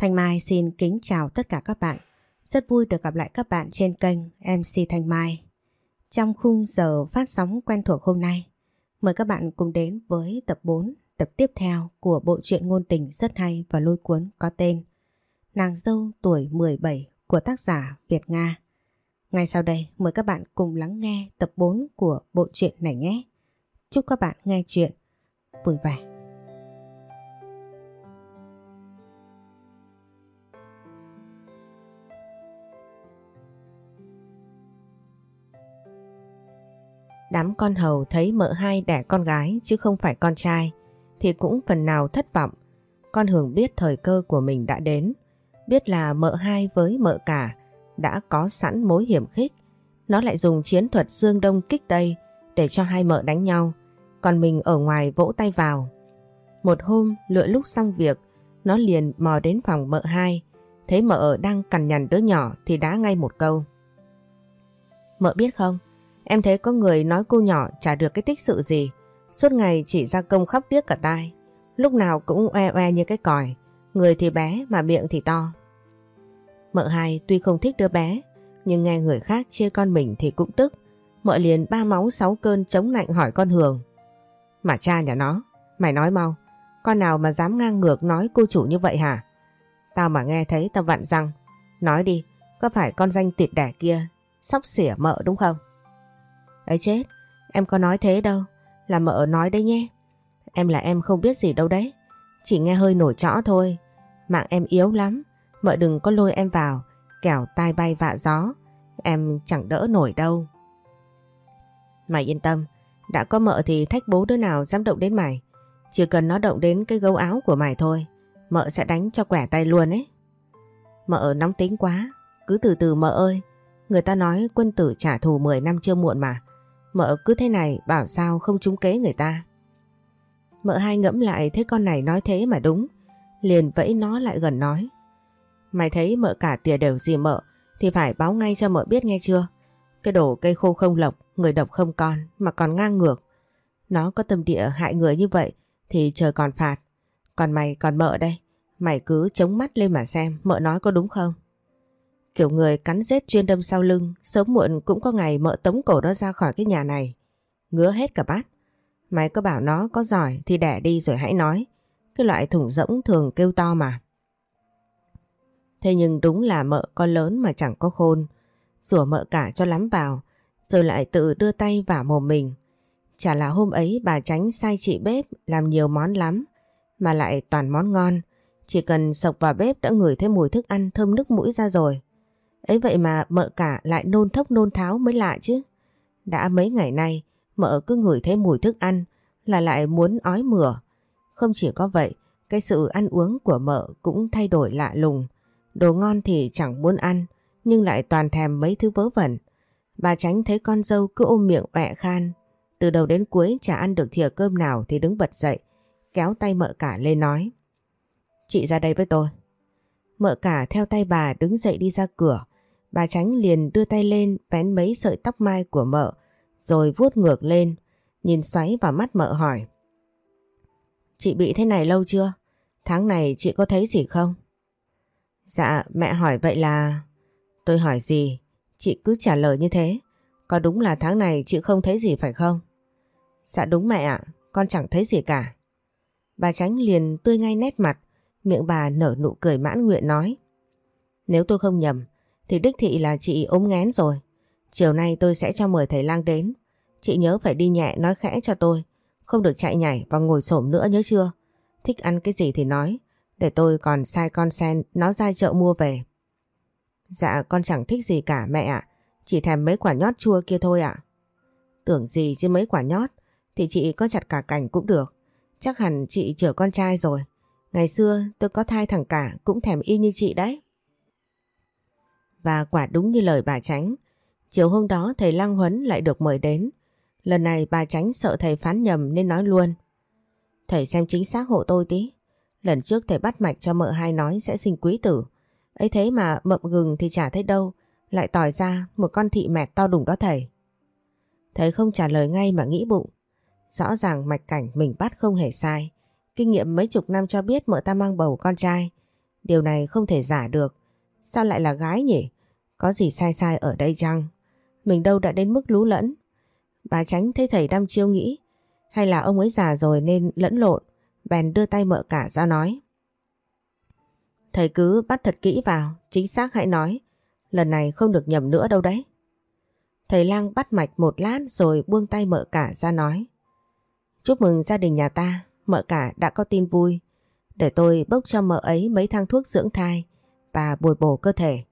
Thanh Mai xin kính chào tất cả các bạn. Rất vui được gặp lại các bạn trên kênh MC Thanh Mai. Trong khung giờ phát sóng quen thuộc hôm nay, mời các bạn cùng đến với tập 4, tập tiếp theo của bộ truyện ngôn tình rất hay và lôi cuốn có tên Nàng dâu tuổi 17 của tác giả Việt Nga. Ngay sau đây mời các bạn cùng lắng nghe tập 4 của bộ truyện này nhé. Chúc các bạn nghe chuyện vui vẻ. Đám con hầu thấy mợ hai đẻ con gái chứ không phải con trai thì cũng phần nào thất vọng. Con Hường biết thời cơ của mình đã đến, biết là mợ hai với mợ cả đã có sẵn mối hiểm khích. Nó lại dùng chiến thuật dương đông kích tây để cho hai mợ đánh nhau, còn mình ở ngoài vỗ tay vào. Một hôm lựa lúc xong việc, nó liền mò đến phòng mợ hai, thấy mợ đang cằn nhằn đứa nhỏ thì đá ngay một câu. Mợ biết không, Em thấy có người nói cô nhỏ chả được cái tích sự gì. Suốt ngày chỉ ra công khắp điếc cả tai. Lúc nào cũng oe oe như cái còi. Người thì bé mà miệng thì to. Mợ hai tuy không thích đứa bé. Nhưng nghe người khác chê con mình thì cũng tức. Mợ liền ba máu sáu cơn chống nạnh hỏi con Hường. Mà cha nhà nó, mày nói mau. Con nào mà dám ngang ngược nói cô chủ như vậy hả? Tao mà nghe thấy tao vặn răng. Nói đi, có phải con danh tịt đẻ kia sóc xỉa mợ đúng không? Ấy chết, em có nói thế đâu, là mợ nói đấy nhé. Em là em không biết gì đâu đấy, chỉ nghe hơi nổi trõ thôi. Mạng em yếu lắm, mợ đừng có lôi em vào, kẻo tai bay vạ gió, em chẳng đỡ nổi đâu. Mày yên tâm, đã có mợ thì thách bố đứa nào dám động đến mày. Chỉ cần nó động đến cái gấu áo của mày thôi, mợ sẽ đánh cho quẻ tay luôn ấy. Mợ nóng tính quá, cứ từ từ mợ ơi. Người ta nói quân tử trả thù 10 năm chưa muộn mà. Mợ cứ thế này bảo sao không trúng kế người ta. Mợ hai ngẫm lại thấy con này nói thế mà đúng. Liền vẫy nó lại gần nói. Mày thấy mợ cả tìa đều gì mợ thì phải báo ngay cho mợ biết nghe chưa. Cái đồ cây khô không lộc, người độc không con mà còn ngang ngược. Nó có tâm địa hại người như vậy thì trời còn phạt. Còn mày còn mợ đây, mày cứ chống mắt lên mà xem mợ nói có đúng không? Kiểu người cắn rết chuyên đâm sau lưng, sớm muộn cũng có ngày mợ tống cổ nó ra khỏi cái nhà này. Ngứa hết cả bát. Mày có bảo nó có giỏi thì đẻ đi rồi hãy nói. Cái loại thủng rỗng thường kêu to mà. Thế nhưng đúng là mợ con lớn mà chẳng có khôn. Rủa mợ cả cho lắm vào, rồi lại tự đưa tay vào mồm mình. Chả là hôm ấy bà tránh sai chị bếp làm nhiều món lắm, mà lại toàn món ngon. Chỉ cần sộc vào bếp đã ngửi thấy mùi thức ăn thơm nước mũi ra rồi. Ấy vậy mà mợ cả lại nôn thốc nôn tháo mới lạ chứ. Đã mấy ngày nay mợ cứ ngửi thấy mùi thức ăn là lại muốn ói mửa. Không chỉ có vậy, cái sự ăn uống của mợ cũng thay đổi lạ lùng. Đồ ngon thì chẳng muốn ăn, nhưng lại toàn thèm mấy thứ vớ vẩn. Bà tránh thấy con dâu cứ ôm miệng ọe khan. Từ đầu đến cuối chả ăn được thìa cơm nào thì đứng bật dậy, kéo tay mợ cả lên nói. Chị ra đây với tôi. Mợ cả theo tay bà đứng dậy đi ra cửa. Bà Tránh liền đưa tay lên vén mấy sợi tóc mai của mợ rồi vuốt ngược lên, nhìn xoáy vào mắt mợ hỏi. Chị bị thế này lâu chưa? Tháng này chị có thấy gì không? Dạ mẹ hỏi vậy là... Tôi hỏi gì? Chị cứ trả lời như thế. Có đúng là tháng này chị không thấy gì phải không? Dạ đúng mẹ ạ, con chẳng thấy gì cả. Bà Tránh liền tươi ngay nét mặt, miệng bà nở nụ cười mãn nguyện nói. Nếu tôi không nhầm, thì đích thị là chị ốm ngén rồi. Chiều nay tôi sẽ cho mời thầy lang đến. Chị nhớ phải đi nhẹ nói khẽ cho tôi. Không được chạy nhảy và ngồi xổm nữa nhớ chưa? Thích ăn cái gì thì nói. Để tôi còn sai con sen, nó ra chợ mua về. Dạ con chẳng thích gì cả, mẹ ạ. Chỉ thèm mấy quả nhót chua kia thôi ạ. Tưởng gì chứ mấy quả nhót thì chị có chặt cả cành cũng được. Chắc hẳn chị chở con trai rồi. Ngày xưa tôi có thai thằng cả, cũng thèm y như chị đấy. Và quả đúng như lời bà Tránh. Chiều hôm đó, thầy Lăng Huấn lại được mời đến. Lần này bà Tránh sợ thầy phán nhầm nên nói luôn. Thầy xem chính xác hộ tôi tí. Lần trước thầy bắt mạch cho mợ hai nói sẽ sinh quý tử. ấy thế mà mậm gừng thì chả thấy đâu. Lại tỏi ra một con thị mẹt to đùng đó thầy. Thầy không trả lời ngay mà nghĩ bụng. Rõ ràng mạch cảnh mình bắt không hề sai. Kinh nghiệm mấy chục năm cho biết mợ ta mang bầu con trai. Điều này không thể giả được. Sao lại là gái nhỉ? Có gì sai sai ở đây chăng? Mình đâu đã đến mức lú lẫn. Bà tránh thấy thầy đăm chiêu nghĩ. Hay là ông ấy già rồi nên lẫn lộn. Bèn đưa tay mợ cả ra nói. Thầy cứ bắt thật kỹ vào, chính xác hãy nói. Lần này không được nhầm nữa đâu đấy. Thầy lang bắt mạch một lát rồi buông tay mợ cả ra nói. Chúc mừng gia đình nhà ta, mợ cả đã có tin vui. Để tôi bốc cho mợ ấy mấy thang thuốc dưỡng thai và bồi bổ cơ thể.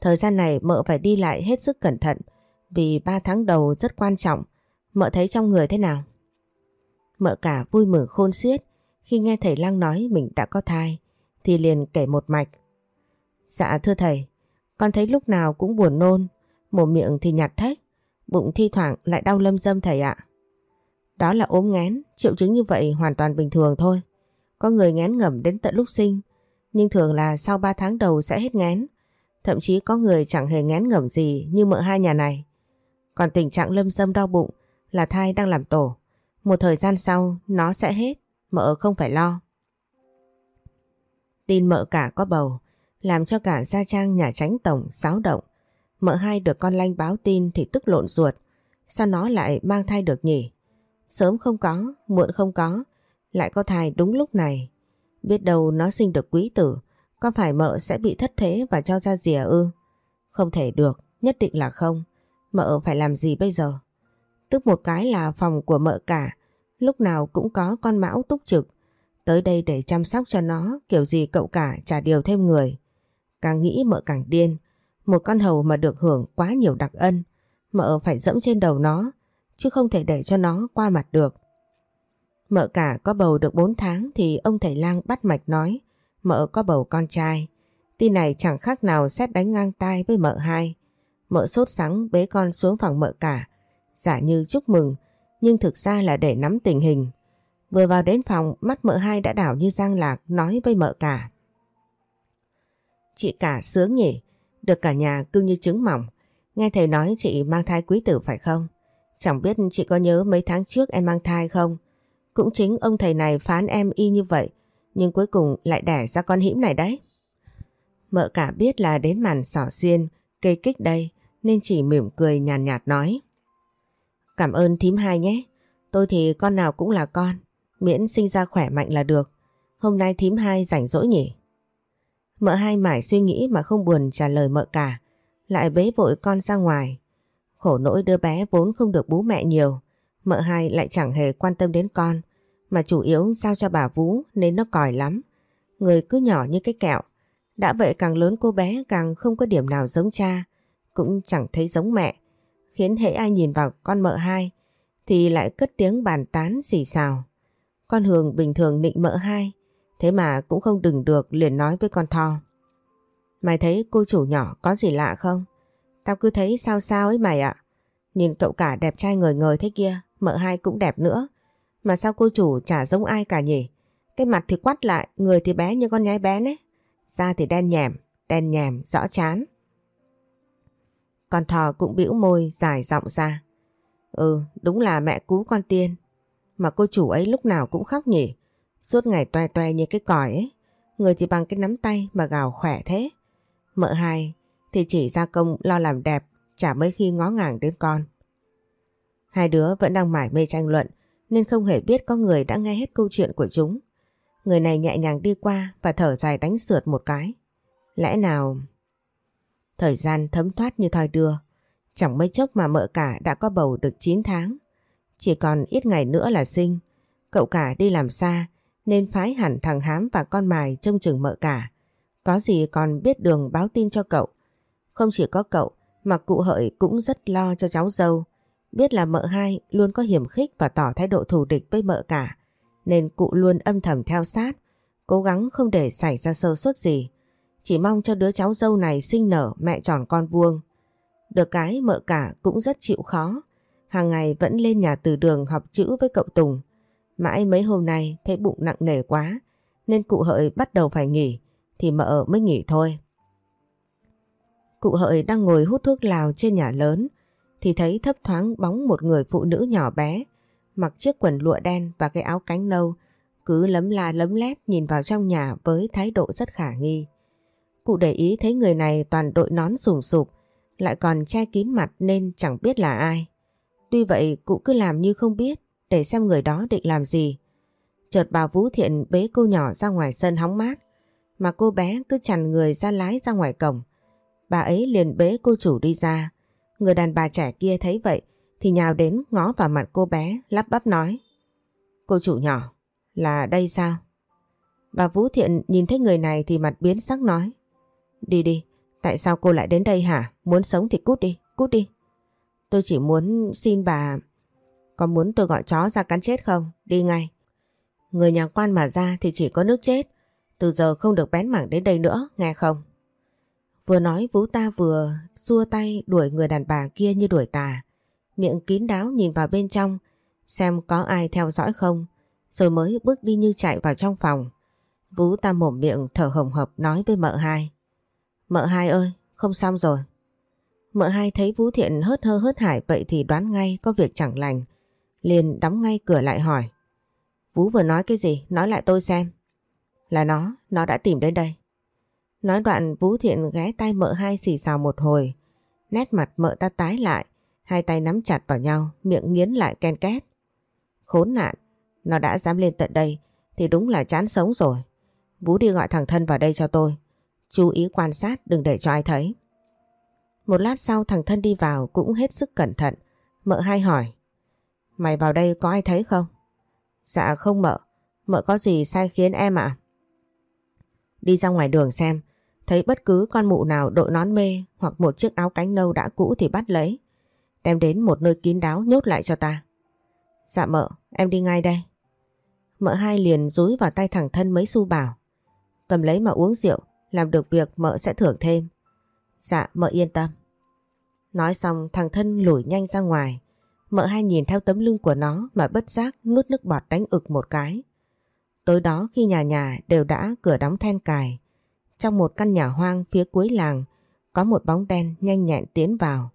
Thời gian này mợ phải đi lại hết sức cẩn thận vì 3 tháng đầu rất quan trọng. Mợ thấy trong người thế nào? Mợ cả vui mừng khôn xiết khi nghe thầy lang nói mình đã có thai thì liền kể một mạch. Dạ thưa thầy, con thấy lúc nào cũng buồn nôn, mồm miệng thì nhạt thách, bụng thi thoảng lại đau lâm dâm thầy ạ. Đó là ốm ngén, triệu chứng như vậy hoàn toàn bình thường thôi. Có người ngén ngẩm đến tận lúc sinh, nhưng thường là sau 3 tháng đầu sẽ hết ngén. Thậm chí có người chẳng hề ngén ngẩm gì như mợ hai nhà này. Còn tình trạng lâm dâm đau bụng là thai đang làm tổ. Một thời gian sau nó sẽ hết, mợ không phải lo. Tin mợ cả có bầu, làm cho cả gia trang nhà tránh tổng xáo động. Mợ hai được con lanh báo tin thì tức lộn ruột. Sao nó lại mang thai được nhỉ? Sớm không có, muộn không có, lại có thai đúng lúc này. Biết đâu nó sinh được quý tử, có phải mợ sẽ bị thất thế và cho ra rìa ư? Không thể được, nhất định là không. Mợ phải làm gì bây giờ? Tức một cái là phòng của mợ cả, lúc nào cũng có con mão túc trực. Tới đây để chăm sóc cho nó, kiểu gì cậu cả trả điều thêm người. Càng nghĩ mợ càng điên. Một con hầu mà được hưởng quá nhiều đặc ân. Mợ phải dẫm trên đầu nó, chứ không thể để cho nó qua mặt được. Mợ cả có bầu được 4 tháng thì ông thầy lang bắt mạch nói mợ có bầu con trai. Tin này chẳng khác nào xét đánh ngang tai với mợ hai. Mợ sốt sắng bế con xuống phòng mợ cả. Giả như chúc mừng, nhưng thực ra là để nắm tình hình. Vừa vào đến phòng, mắt mợ hai đã đảo như giang lạc nói với mợ cả. Chị cả sướng nhỉ, được cả nhà cưng như trứng mỏng. Nghe thầy nói chị mang thai quý tử phải không? Chẳng biết chị có nhớ mấy tháng trước em mang thai không? Cũng chính ông thầy này phán em y như vậy, nhưng cuối cùng lại đẻ ra con hĩm này đấy. Mợ cả biết là đến màn sỏ xiên, cây kích đây, nên chỉ mỉm cười nhàn nhạt, nhạt nói. Cảm ơn thím hai nhé, tôi thì con nào cũng là con, miễn sinh ra khỏe mạnh là được. Hôm nay thím hai rảnh rỗi nhỉ? Mợ hai mải suy nghĩ mà không buồn trả lời mợ cả, lại bế vội con ra ngoài. Khổ nỗi đứa bé vốn không được bú mẹ nhiều, mợ hai lại chẳng hề quan tâm đến con, mà chủ yếu giao cho bà Vũ nên nó còi lắm. Người cứ nhỏ như cái kẹo, đã vậy càng lớn cô bé càng không có điểm nào giống cha, cũng chẳng thấy giống mẹ, khiến hễ ai nhìn vào con mợ hai thì lại cất tiếng bàn tán xì xào. Con Hường bình thường nịnh mợ hai, Thế mà cũng không đừng được liền nói với con Tho. Mày thấy cô chủ nhỏ có gì lạ không? Tao cứ thấy sao sao ấy mày ạ. Nhìn cậu cả đẹp trai người người thế kia, mợ hai cũng đẹp nữa. Mà sao cô chủ chả giống ai cả nhỉ? Cái mặt thì quắt lại, người thì bé như con nhái bé ấy. Da thì đen nhèm, đen nhèm, rõ chán. Con thò cũng bĩu môi dài giọng ra. Ừ, đúng là mẹ cú con tiên. Mà cô chủ ấy lúc nào cũng khóc nhỉ? Suốt ngày toe toe như cái còi ấy. Người thì bằng cái nắm tay mà gào khỏe thế. Mợ hai thì chỉ ra công lo làm đẹp, chả mấy khi ngó ngàng đến con. Hai đứa vẫn đang mải mê tranh luận, nên không hề biết có người đã nghe hết câu chuyện của chúng. Người này nhẹ nhàng đi qua và thở dài đánh sượt một cái. Lẽ nào... Thời gian thấm thoát như thoi đưa. Chẳng mấy chốc mà mợ cả đã có bầu được 9 tháng. Chỉ còn ít ngày nữa là sinh. Cậu cả đi làm xa, nên phái hẳn thằng Hám và con mài trông chừng mợ cả. Có gì còn biết đường báo tin cho cậu. Không chỉ có cậu, mà cụ hợi cũng rất lo cho cháu dâu. Biết là mợ hai luôn có hiểm khích và tỏ thái độ thù địch với mợ cả. Nên cụ luôn âm thầm theo sát, cố gắng không để xảy ra sơ suất gì. Chỉ mong cho đứa cháu dâu này sinh nở mẹ tròn con vuông. Được cái mợ cả cũng rất chịu khó. Hàng ngày vẫn lên nhà từ đường học chữ với cậu Tùng. Mãi mấy hôm nay thấy bụng nặng nề quá nên cụ hợi bắt đầu phải nghỉ thì mợ mới nghỉ thôi. Cụ hợi đang ngồi hút thuốc lào trên nhà lớn thì thấy thấp thoáng bóng một người phụ nữ nhỏ bé mặc chiếc quần lụa đen và cái áo cánh nâu cứ lấm la lấm lét nhìn vào trong nhà với thái độ rất khả nghi. Cụ để ý thấy người này toàn đội nón sùng sụp, lại còn che kín mặt nên chẳng biết là ai. Tuy vậy cụ cứ làm như không biết để xem người đó định làm gì. Chợt bà Vũ Thiện bế cô nhỏ ra ngoài sân hóng mát, mà cô bé cứ chằn người ra lái ra ngoài cổng. Bà ấy liền bế cô chủ đi ra. Người đàn bà trẻ kia thấy vậy thì nhào đến ngó vào mặt cô bé lắp bắp nói. Cô chủ nhỏ, là đây sao? Bà Vũ Thiện nhìn thấy người này thì mặt biến sắc nói. Đi đi, tại sao cô lại đến đây hả? Muốn sống thì cút đi, cút đi. Tôi chỉ muốn xin bà... Có muốn tôi gọi chó ra cắn chết không? Đi ngay. Người nhà quan mà ra thì chỉ có nước chết. Từ giờ không được bén mảng đến đây nữa, nghe không? Vừa nói Vũ ta vừa xua tay đuổi người đàn bà kia như đuổi tà. Miệng kín đáo nhìn vào bên trong xem có ai theo dõi không rồi mới bước đi như chạy vào trong phòng. Vũ ta mồm miệng thở hồng hộc nói với mợ hai. Mợ hai ơi, không xong rồi. Mợ hai thấy Vũ Thiện hớt hơ hớt hải vậy thì đoán ngay có việc chẳng lành. Liền đóng ngay cửa lại hỏi. Vũ vừa nói cái gì? Nói lại tôi xem. Là nó, nó đã tìm đến đây. Nói đoạn Vũ Thiện ghé tay mợ hai xì xào một hồi. Nét mặt mợ ta tái lại, hai tay nắm chặt vào nhau, miệng nghiến lại ken két. Khốn nạn, nó đã dám lên tận đây thì đúng là chán sống rồi. Vũ đi gọi thằng thân vào đây cho tôi. Chú ý quan sát đừng để cho ai thấy. Một lát sau thằng thân đi vào cũng hết sức cẩn thận. Mợ hai hỏi. Mày vào đây có ai thấy không? Dạ không mợ. Mợ có gì sai khiến em ạ? Đi ra ngoài đường xem. Thấy bất cứ con mụ nào đội nón mê hoặc một chiếc áo cánh nâu đã cũ thì bắt lấy. Đem đến một nơi kín đáo nhốt lại cho ta. Dạ mợ, em đi ngay đây. Mợ hai liền rúi vào tay thằng thân mấy xu bảo. Cầm lấy mà uống rượu, làm được việc mợ sẽ thưởng thêm. Dạ, mợ yên tâm. Nói xong thằng thân lủi nhanh ra ngoài. Mợ hai nhìn theo tấm lưng của nó mà bất giác nuốt nước bọt đánh ực một cái. Tối đó khi nhà nhà đều đã cửa đóng then cài. Trong một căn nhà hoang phía cuối làng có một bóng đen nhanh nhẹn tiến vào.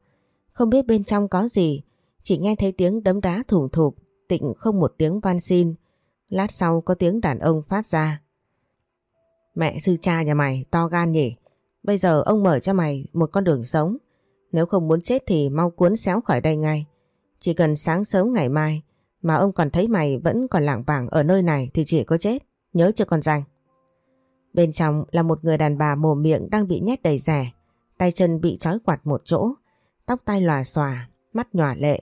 Không biết bên trong có gì, chỉ nghe thấy tiếng đấm đá thủng thụp, tịnh không một tiếng van xin. Lát sau có tiếng đàn ông phát ra. Mẹ sư cha nhà mày to gan nhỉ. Bây giờ ông mở cho mày một con đường sống. Nếu không muốn chết thì mau cuốn xéo khỏi đây ngay. Chỉ cần sáng sớm ngày mai mà ông còn thấy mày vẫn còn lảng vảng ở nơi này thì chỉ có chết. Nhớ cho con rành Bên trong là một người đàn bà mồm miệng đang bị nhét đầy rẻ. Tay chân bị trói quạt một chỗ. Tóc tai lòa xòa, mắt nhòa lệ.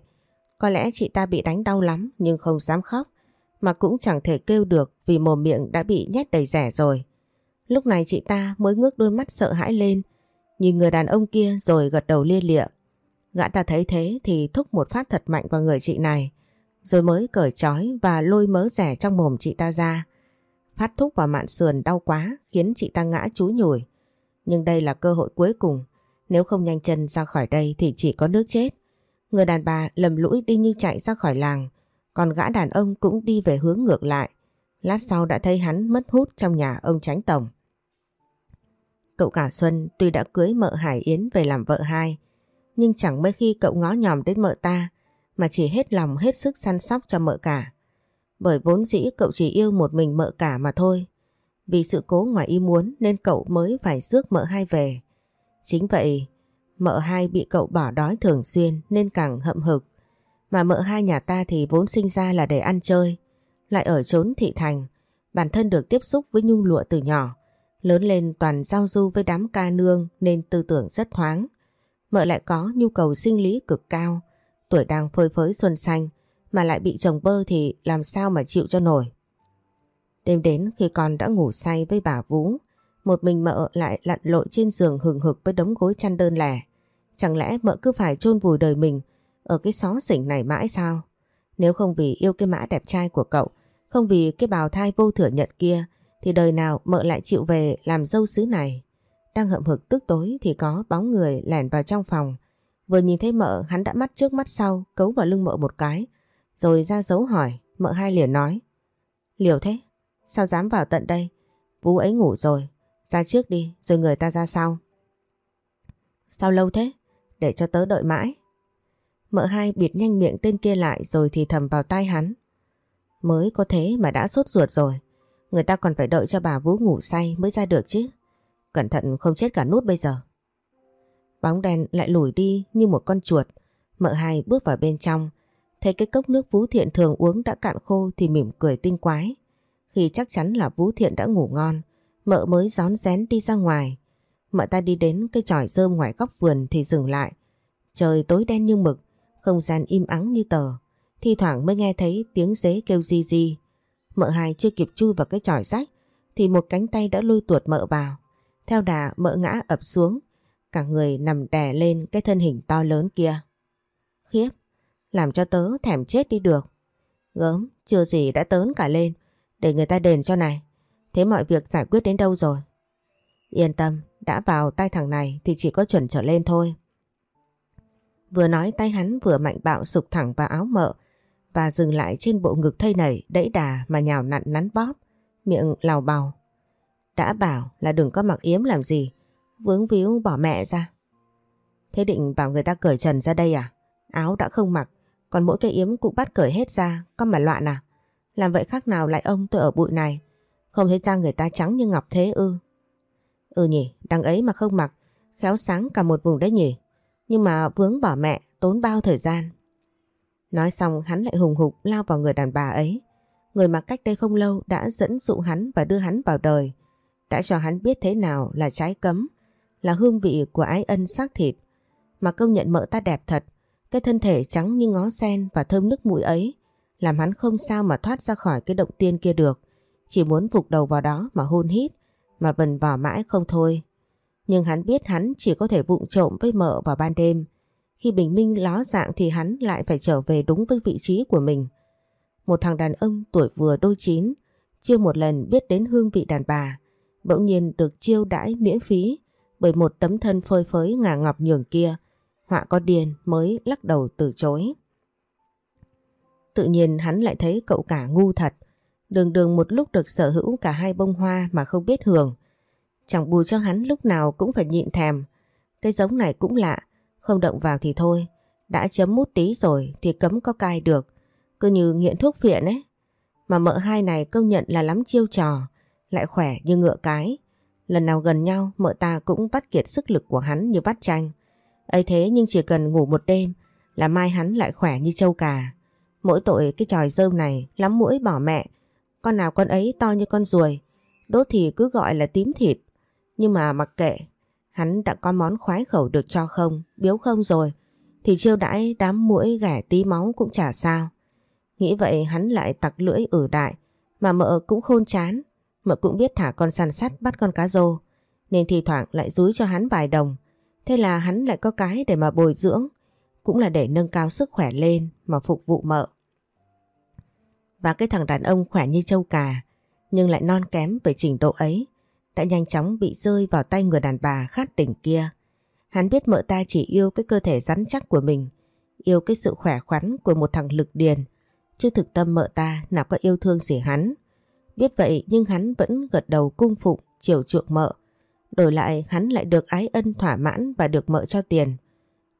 Có lẽ chị ta bị đánh đau lắm nhưng không dám khóc mà cũng chẳng thể kêu được vì mồm miệng đã bị nhét đầy rẻ rồi. Lúc này chị ta mới ngước đôi mắt sợ hãi lên, nhìn người đàn ông kia rồi gật đầu lia lịa. Gã ta thấy thế thì thúc một phát thật mạnh vào người chị này, rồi mới cởi trói và lôi mớ rẻ trong mồm chị ta ra. Phát thúc vào mạn sườn đau quá khiến chị ta ngã chú nhủi. Nhưng đây là cơ hội cuối cùng, nếu không nhanh chân ra khỏi đây thì chỉ có nước chết. Người đàn bà lầm lũi đi như chạy ra khỏi làng, còn gã đàn ông cũng đi về hướng ngược lại. Lát sau đã thấy hắn mất hút trong nhà ông tránh tổng. Cậu cả Xuân tuy đã cưới mợ Hải Yến về làm vợ hai, nhưng chẳng mấy khi cậu ngó nhòm đến mợ ta mà chỉ hết lòng hết sức săn sóc cho mợ cả. Bởi vốn dĩ cậu chỉ yêu một mình mợ cả mà thôi. Vì sự cố ngoài ý muốn nên cậu mới phải rước mợ hai về. Chính vậy, mợ hai bị cậu bỏ đói thường xuyên nên càng hậm hực. Mà mợ hai nhà ta thì vốn sinh ra là để ăn chơi, lại ở chốn thị thành, bản thân được tiếp xúc với nhung lụa từ nhỏ, lớn lên toàn giao du với đám ca nương nên tư tưởng rất thoáng. Mợ lại có nhu cầu sinh lý cực cao, tuổi đang phơi phới xuân xanh mà lại bị chồng bơ thì làm sao mà chịu cho nổi. Đêm đến khi con đã ngủ say với bà Vú, một mình mợ lại lặn lội trên giường hừng hực với đống gối chăn đơn lẻ. Chẳng lẽ mợ cứ phải chôn vùi đời mình ở cái xó xỉnh này mãi sao? Nếu không vì yêu cái mã đẹp trai của cậu, không vì cái bào thai vô thừa nhận kia, thì đời nào mợ lại chịu về làm dâu xứ này. Đang hậm hực tức tối thì có bóng người lẻn vào trong phòng. Vừa nhìn thấy mợ hắn đã mắt trước mắt sau cấu vào lưng mợ một cái. Rồi ra dấu hỏi, mợ hai liền nói. Liều thế, sao dám vào tận đây? vũ ấy ngủ rồi, ra trước đi rồi người ta ra sau. Sao lâu thế? Để cho tớ đợi mãi. Mợ hai bịt nhanh miệng tên kia lại rồi thì thầm vào tai hắn. Mới có thế mà đã sốt ruột rồi. Người ta còn phải đợi cho bà Vũ ngủ say mới ra được chứ. Cẩn thận không chết cả nút bây giờ. Bóng đèn lại lùi đi như một con chuột. Mợ hai bước vào bên trong. Thấy cái cốc nước Vũ Thiện thường uống đã cạn khô thì mỉm cười tinh quái. Khi chắc chắn là Vũ Thiện đã ngủ ngon, mợ mới gión rén đi ra ngoài. Mợ ta đi đến cây tròi rơm ngoài góc vườn thì dừng lại. Trời tối đen như mực, không gian im ắng như tờ. Thi thoảng mới nghe thấy tiếng dế kêu di di. Mợ hai chưa kịp chui vào cái tròi rách thì một cánh tay đã lôi tuột mợ vào. Theo đà mợ ngã ập xuống, cả người nằm đè lên cái thân hình to lớn kia. Khiếp, làm cho tớ thèm chết đi được. Gớm, chưa gì đã tớn cả lên, để người ta đền cho này. Thế mọi việc giải quyết đến đâu rồi? Yên tâm, đã vào tay thằng này thì chỉ có chuẩn trở lên thôi. Vừa nói tay hắn vừa mạnh bạo sụp thẳng vào áo mợ và dừng lại trên bộ ngực thây nảy đẫy đà mà nhào nặn nắn bóp, miệng lào bào. Đã bảo là đừng có mặc yếm làm gì, vướng víu bỏ mẹ ra. Thế định bảo người ta cởi trần ra đây à? Áo đã không mặc, còn mỗi cây yếm cũng bắt cởi hết ra, có mà loạn à? Làm vậy khác nào lại ông tôi ở bụi này, không thấy da người ta trắng như ngọc thế ư? Ừ nhỉ, đằng ấy mà không mặc, khéo sáng cả một vùng đấy nhỉ. Nhưng mà vướng bỏ mẹ, tốn bao thời gian. Nói xong hắn lại hùng hục lao vào người đàn bà ấy. Người mà cách đây không lâu đã dẫn dụ hắn và đưa hắn vào đời. Đã cho hắn biết thế nào là trái cấm, là hương vị của ái ân xác thịt. Mà công nhận mợ ta đẹp thật, cái thân thể trắng như ngó sen và thơm nước mũi ấy, làm hắn không sao mà thoát ra khỏi cái động tiên kia được. Chỉ muốn vụt đầu vào đó mà hôn hít, mà vần vò mãi không thôi. Nhưng hắn biết hắn chỉ có thể vụng trộm với mợ vào ban đêm. Khi bình minh ló dạng thì hắn lại phải trở về đúng với vị trí của mình. Một thằng đàn ông tuổi vừa đôi chín, chưa một lần biết đến hương vị đàn bà, bỗng nhiên được chiêu đãi miễn phí bởi một tấm thân phơi phới ngà ngọc nhường kia. Họa có điền mới lắc đầu từ chối. Tự nhiên hắn lại thấy cậu cả ngu thật. Đường đường một lúc được sở hữu cả hai bông hoa mà không biết hưởng. Chẳng bù cho hắn lúc nào cũng phải nhịn thèm. Cái giống này cũng lạ, không động vào thì thôi. Đã chấm mút tí rồi thì cấm có cai được. Cứ như nghiện thuốc phiện ấy. Mà mợ hai này công nhận là lắm chiêu trò, lại khỏe như ngựa cái. Lần nào gần nhau mợ ta cũng bắt kiệt sức lực của hắn như bắt tranh ấy thế nhưng chỉ cần ngủ một đêm là mai hắn lại khỏe như trâu cà. Mỗi tội cái tròi rơm này lắm mũi bỏ mẹ. Con nào con ấy to như con ruồi. Đốt thì cứ gọi là tím thịt. Nhưng mà mặc kệ. Hắn đã có món khoái khẩu được cho không, biếu không rồi. Thì chiêu đãi đám mũi ghẻ tí máu cũng chả sao. Nghĩ vậy hắn lại tặc lưỡi ử đại. Mà mợ cũng khôn chán. Mợ cũng biết thả con săn sắt bắt con cá rô. Nên thì thoảng lại dúi cho hắn vài đồng. Thế là hắn lại có cái để mà bồi dưỡng. Cũng là để nâng cao sức khỏe lên mà phục vụ mợ. Và cái thằng đàn ông khỏe như trâu cà nhưng lại non kém về trình độ ấy đã nhanh chóng bị rơi vào tay người đàn bà khát tỉnh kia. Hắn biết mợ ta chỉ yêu cái cơ thể rắn chắc của mình, yêu cái sự khỏe khoắn của một thằng lực điền, chứ thực tâm mợ ta nào có yêu thương gì hắn. Biết vậy nhưng hắn vẫn gật đầu cung phụng, chiều chuộng mợ. Đổi lại hắn lại được ái ân thỏa mãn và được mợ cho tiền.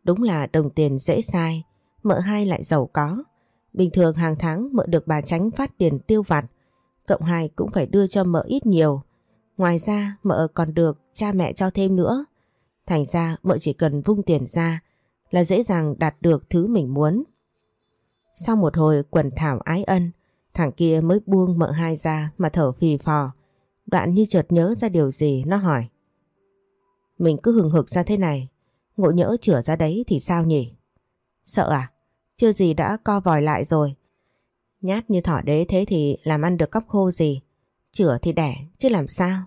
Đúng là đồng tiền dễ sai, mợ hai lại giàu có. Bình thường hàng tháng mợ được bà tránh phát tiền tiêu vặt, cộng hai cũng phải đưa cho mợ ít nhiều. Ngoài ra mợ còn được cha mẹ cho thêm nữa. Thành ra mợ chỉ cần vung tiền ra là dễ dàng đạt được thứ mình muốn. Sau một hồi quần thảo ái ân, thằng kia mới buông mợ hai ra mà thở phì phò. Đoạn như chợt nhớ ra điều gì nó hỏi. Mình cứ hừng hực ra thế này, ngộ nhỡ chửa ra đấy thì sao nhỉ? Sợ à? Chưa gì đã co vòi lại rồi. Nhát như thỏ đế thế thì làm ăn được cóc khô gì. chửa thì đẻ, chứ làm sao?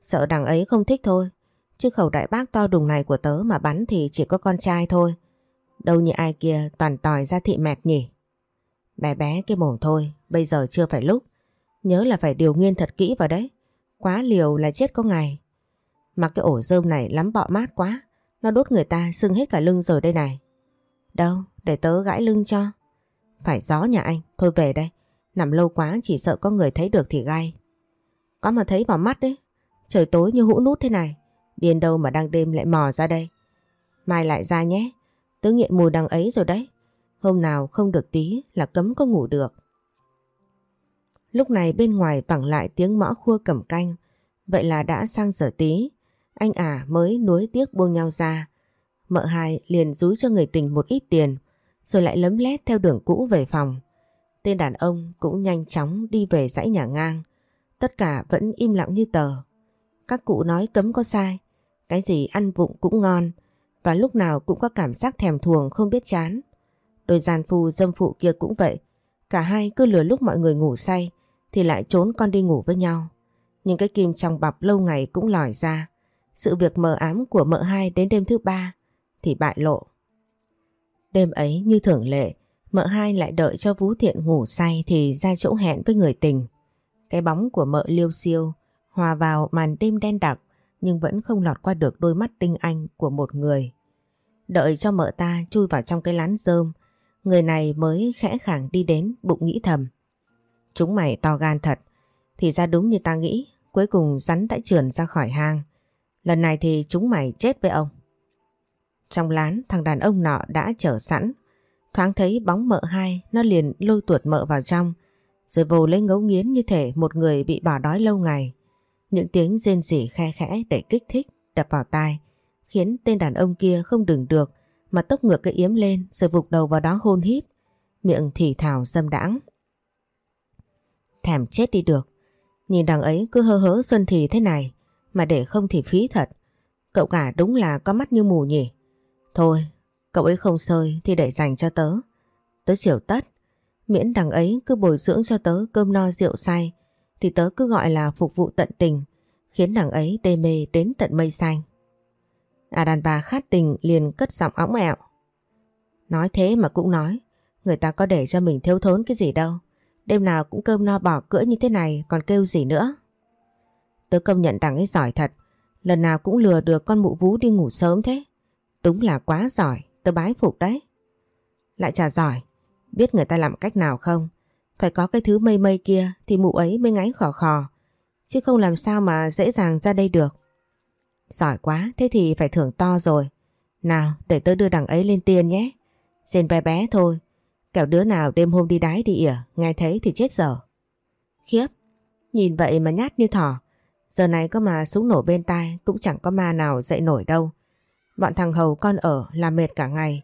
Sợ đằng ấy không thích thôi. Chứ khẩu đại bác to đùng này của tớ mà bắn thì chỉ có con trai thôi. Đâu như ai kia toàn tòi ra thị mẹt nhỉ. Bé bé cái mồm thôi, bây giờ chưa phải lúc. Nhớ là phải điều nghiên thật kỹ vào đấy. Quá liều là chết có ngày. Mặc cái ổ rơm này lắm bọ mát quá. Nó đốt người ta sưng hết cả lưng rồi đây này. Đâu, để tớ gãi lưng cho. Phải gió nhà anh, thôi về đây. Nằm lâu quá chỉ sợ có người thấy được thì gai. Có mà thấy vào mắt đấy. Trời tối như hũ nút thế này. Điên đâu mà đang đêm lại mò ra đây. Mai lại ra nhé. Tớ nghiện mùi đằng ấy rồi đấy. Hôm nào không được tí là cấm có ngủ được. Lúc này bên ngoài vẳng lại tiếng mõ khua cầm canh. Vậy là đã sang giờ tí. Anh ả mới nuối tiếc buông nhau ra. Mợ hai liền rúi cho người tình một ít tiền. Rồi lại lấm lét theo đường cũ về phòng. Tên đàn ông cũng nhanh chóng đi về dãy nhà ngang. Tất cả vẫn im lặng như tờ. Các cụ nói cấm có sai. Cái gì ăn vụng cũng ngon. Và lúc nào cũng có cảm giác thèm thuồng không biết chán. Đôi gian phu dâm phụ kia cũng vậy. Cả hai cứ lừa lúc mọi người ngủ say thì lại trốn con đi ngủ với nhau. Nhưng cái kim trong bọc lâu ngày cũng lòi ra. Sự việc mờ ám của mợ hai đến đêm thứ ba thì bại lộ. Đêm ấy như thường lệ, mợ hai lại đợi cho Vũ Thiện ngủ say thì ra chỗ hẹn với người tình. Cái bóng của mợ liêu siêu hòa vào màn đêm đen đặc nhưng vẫn không lọt qua được đôi mắt tinh anh của một người. Đợi cho mợ ta chui vào trong cái lán rơm, người này mới khẽ khàng đi đến bụng nghĩ thầm. Chúng mày to gan thật, thì ra đúng như ta nghĩ, cuối cùng rắn đã trườn ra khỏi hang. Lần này thì chúng mày chết với ông. Trong lán thằng đàn ông nọ đã chờ sẵn, thoáng thấy bóng mợ hai, nó liền lôi tuột mợ vào trong, rồi vồ lấy ngấu nghiến như thể một người bị bỏ đói lâu ngày. Những tiếng rên rỉ khe khẽ để kích thích đập vào tai, khiến tên đàn ông kia không đừng được mà tốc ngược cái yếm lên rồi vụt đầu vào đó hôn hít, miệng thì thào dâm đãng. Thèm chết đi được, nhìn đằng ấy cứ hơ hớ xuân thì thế này mà để không thì phí thật. Cậu cả đúng là có mắt như mù nhỉ. Thôi, cậu ấy không sơi thì để dành cho tớ. Tớ chiều tất, miễn đằng ấy cứ bồi dưỡng cho tớ cơm no rượu say thì tớ cứ gọi là phục vụ tận tình, khiến đằng ấy đê mê đến tận mây xanh. À đàn bà khát tình liền cất giọng óng ẹo. Nói thế mà cũng nói, người ta có để cho mình thiếu thốn cái gì đâu. Đêm nào cũng cơm no bỏ cưỡi như thế này còn kêu gì nữa. Tớ công nhận đằng ấy giỏi thật, lần nào cũng lừa được con mụ vú đi ngủ sớm thế. Đúng là quá giỏi, tớ bái phục đấy. Lại chả giỏi, biết người ta làm cách nào không? Phải có cái thứ mây mây kia thì mụ ấy mới ngáy khò khò. Chứ không làm sao mà dễ dàng ra đây được. Giỏi quá, thế thì phải thưởng to rồi. Nào, để tớ đưa đằng ấy lên tiền nhé. Xin bé bé thôi. Kẻo đứa nào đêm hôm đi đái đi ỉa, nghe thấy thì chết dở. Khiếp, nhìn vậy mà nhát như thỏ. Giờ này có mà súng nổ bên tai cũng chẳng có ma nào dậy nổi đâu. Bọn thằng hầu con ở làm mệt cả ngày.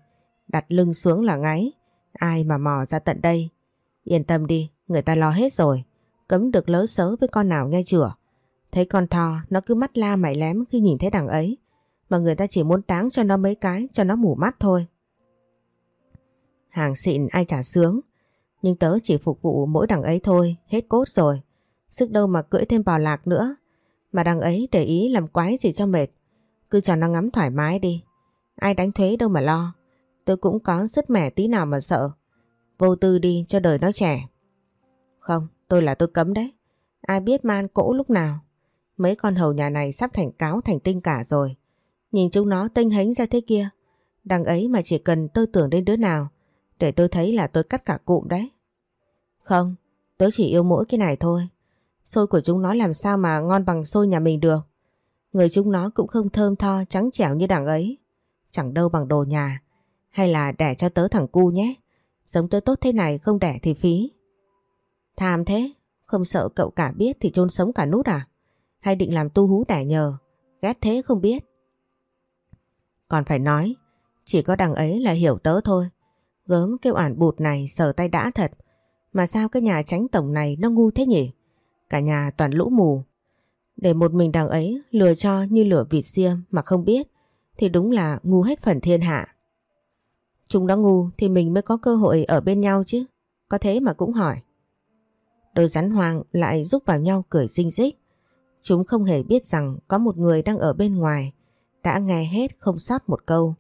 Đặt lưng xuống là ngáy. Ai mà mò ra tận đây. Yên tâm đi, người ta lo hết rồi. Cấm được lỡ xớ với con nào nghe chửa. Thấy con thò nó cứ mắt la mày lém khi nhìn thấy đằng ấy. Mà người ta chỉ muốn táng cho nó mấy cái cho nó mù mắt thôi. Hàng xịn ai trả sướng. Nhưng tớ chỉ phục vụ mỗi đằng ấy thôi, hết cốt rồi. Sức đâu mà cưỡi thêm bò lạc nữa. Mà đằng ấy để ý làm quái gì cho mệt. Cứ cho nó ngắm thoải mái đi. Ai đánh thuế đâu mà lo. Tôi cũng có sức mẻ tí nào mà sợ. Vô tư đi cho đời nó trẻ. Không, tôi là tôi cấm đấy. Ai biết man cỗ lúc nào. Mấy con hầu nhà này sắp thành cáo thành tinh cả rồi. Nhìn chúng nó tinh hánh ra thế kia. Đằng ấy mà chỉ cần tôi tưởng đến đứa nào để tôi thấy là tôi cắt cả cụm đấy. Không, tôi chỉ yêu mỗi cái này thôi. Xôi của chúng nó làm sao mà ngon bằng xôi nhà mình được. Người chúng nó cũng không thơm tho trắng trẻo như đằng ấy. Chẳng đâu bằng đồ nhà. Hay là đẻ cho tớ thằng cu nhé. Giống tớ tốt thế này không đẻ thì phí. Tham thế, không sợ cậu cả biết thì chôn sống cả nút à? Hay định làm tu hú đẻ nhờ, ghét thế không biết. Còn phải nói, chỉ có đằng ấy là hiểu tớ thôi. Gớm kêu ản bụt này sờ tay đã thật. Mà sao cái nhà tránh tổng này nó ngu thế nhỉ? Cả nhà toàn lũ mù. Để một mình đằng ấy lừa cho như lửa vịt xiêm mà không biết, thì đúng là ngu hết phần thiên hạ. Chúng đã ngu thì mình mới có cơ hội ở bên nhau chứ. Có thế mà cũng hỏi. Đôi rắn hoàng lại rúc vào nhau cười xinh xích. Chúng không hề biết rằng có một người đang ở bên ngoài, đã nghe hết không sót một câu.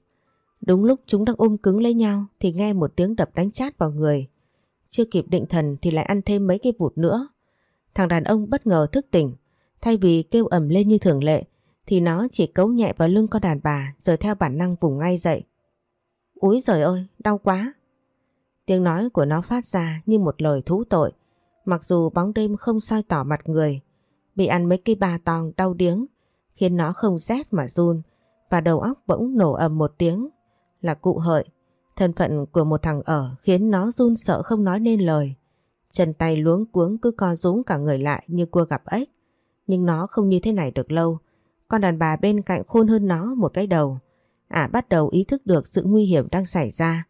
Đúng lúc chúng đang ôm cứng lấy nhau thì nghe một tiếng đập đánh chát vào người. Chưa kịp định thần thì lại ăn thêm mấy cái vụt nữa. Thằng đàn ông bất ngờ thức tỉnh. Thay vì kêu ầm lên như thường lệ thì nó chỉ cấu nhẹ vào lưng con đàn bà rồi theo bản năng vùng ngay dậy. Úi giời ơi, đau quá. Tiếng nói của nó phát ra như một lời thú tội. Mặc dù bóng đêm không soi tỏ mặt người, bị ăn mấy cây ba tòng đau điếng, khiến nó không rét mà run và đầu óc bỗng nổ ầm một tiếng là cụ hợi. Thân phận của một thằng ở khiến nó run sợ không nói nên lời. Chân tay luống cuống cứ co rúm cả người lại như cua gặp ếch. Nhưng nó không như thế này được lâu. Con đàn bà bên cạnh khôn hơn nó một cái đầu. Ả bắt đầu ý thức được sự nguy hiểm đang xảy ra.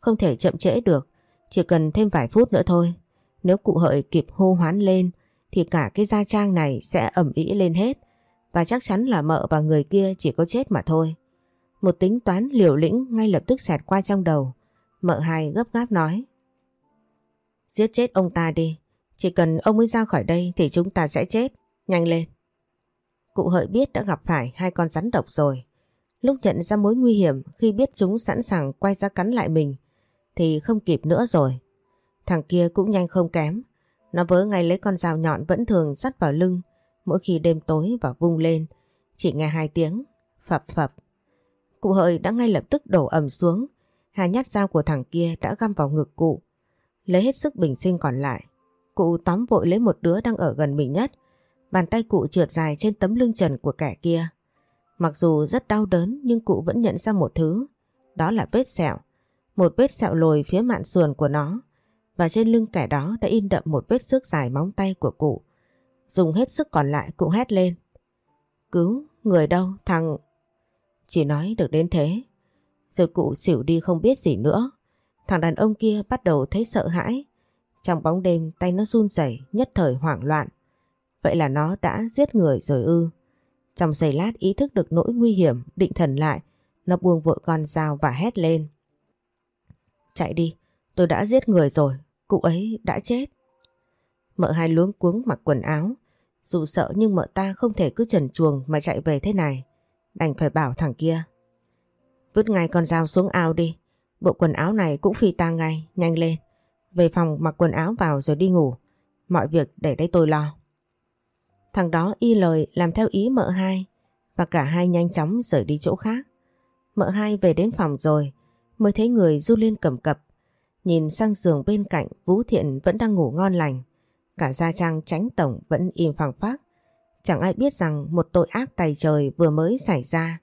Không thể chậm trễ được. Chỉ cần thêm vài phút nữa thôi. Nếu cụ hợi kịp hô hoán lên, thì cả cái gia trang này sẽ ẩm ĩ lên hết. Và chắc chắn là mợ và người kia chỉ có chết mà thôi. Một tính toán liều lĩnh ngay lập tức xẹt qua trong đầu. Mợ hai gấp gáp nói. Giết chết ông ta đi. Chỉ cần ông ấy ra khỏi đây thì chúng ta sẽ chết. Nhanh lên. Cụ hợi biết đã gặp phải hai con rắn độc rồi. Lúc nhận ra mối nguy hiểm khi biết chúng sẵn sàng quay ra cắn lại mình, thì không kịp nữa rồi. Thằng kia cũng nhanh không kém. Nó vớ ngay lấy con dao nhọn vẫn thường sắt vào lưng mỗi khi đêm tối và vung lên. Chỉ nghe hai tiếng, phập phập. Cụ hợi đã ngay lập tức đổ ẩm xuống. Hai nhát dao của thằng kia đã găm vào ngực cụ. Lấy hết sức bình sinh còn lại. Cụ tóm vội lấy một đứa đang ở gần mình nhất. Bàn tay cụ trượt dài trên tấm lưng trần của kẻ kia. Mặc dù rất đau đớn nhưng cụ vẫn nhận ra một thứ. Đó là vết sẹo. Một vết sẹo lồi phía mạn sườn của nó. Và trên lưng kẻ đó đã in đậm một vết xước dài móng tay của cụ. Dùng hết sức còn lại cụ hét lên. Cứu, người đâu, thằng... Chỉ nói được đến thế. Rồi cụ xỉu đi không biết gì nữa. Thằng đàn ông kia bắt đầu thấy sợ hãi. Trong bóng đêm tay nó run rẩy nhất thời hoảng loạn. Vậy là nó đã giết người rồi ư. Trong giây lát ý thức được nỗi nguy hiểm, định thần lại, nó buông vội con dao và hét lên. Chạy đi, tôi đã giết người rồi, cụ ấy đã chết. Mợ hai luống cuống mặc quần áo, dù sợ nhưng mợ ta không thể cứ trần chuồng mà chạy về thế này. Đành phải bảo thằng kia. Vứt ngay con dao xuống ao đi, bộ quần áo này cũng phi tang ngay, nhanh lên. Về phòng mặc quần áo vào rồi đi ngủ, mọi việc để đây tôi lo. Thằng đó y lời làm theo ý mợ hai và cả hai nhanh chóng rời đi chỗ khác. Mợ hai về đến phòng rồi mới thấy người du lên cầm cập. Nhìn sang giường bên cạnh Vũ Thiện vẫn đang ngủ ngon lành. Cả gia trang tránh tổng vẫn im phẳng phác. Chẳng ai biết rằng một tội ác tày trời vừa mới xảy ra.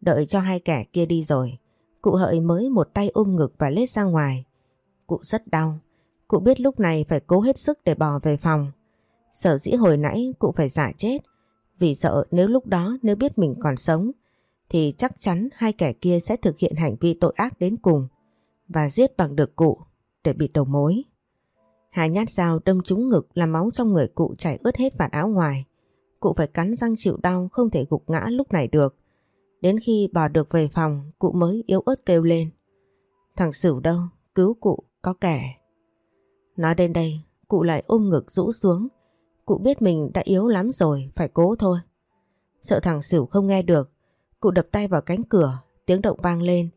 Đợi cho hai kẻ kia đi rồi, cụ hợi mới một tay ôm ngực và lết ra ngoài. Cụ rất đau. Cụ biết lúc này phải cố hết sức để bò về phòng. Sợ dĩ hồi nãy cụ phải giả chết, vì sợ nếu lúc đó nếu biết mình còn sống, thì chắc chắn hai kẻ kia sẽ thực hiện hành vi tội ác đến cùng và giết bằng được cụ để bị đầu mối. Hai nhát dao đâm trúng ngực làm máu trong người cụ chảy ướt hết vạt áo ngoài. Cụ phải cắn răng chịu đau không thể gục ngã lúc này được. Đến khi bò được về phòng cụ mới yếu ớt kêu lên. Thằng Sửu đâu? Cứu cụ, có kẻ. Nói đến đây, cụ lại ôm ngực rũ xuống Cụ biết mình đã yếu lắm rồi, phải cố thôi. Sợ thằng Sửu không nghe được, cụ đập tay vào cánh cửa, tiếng động vang lên,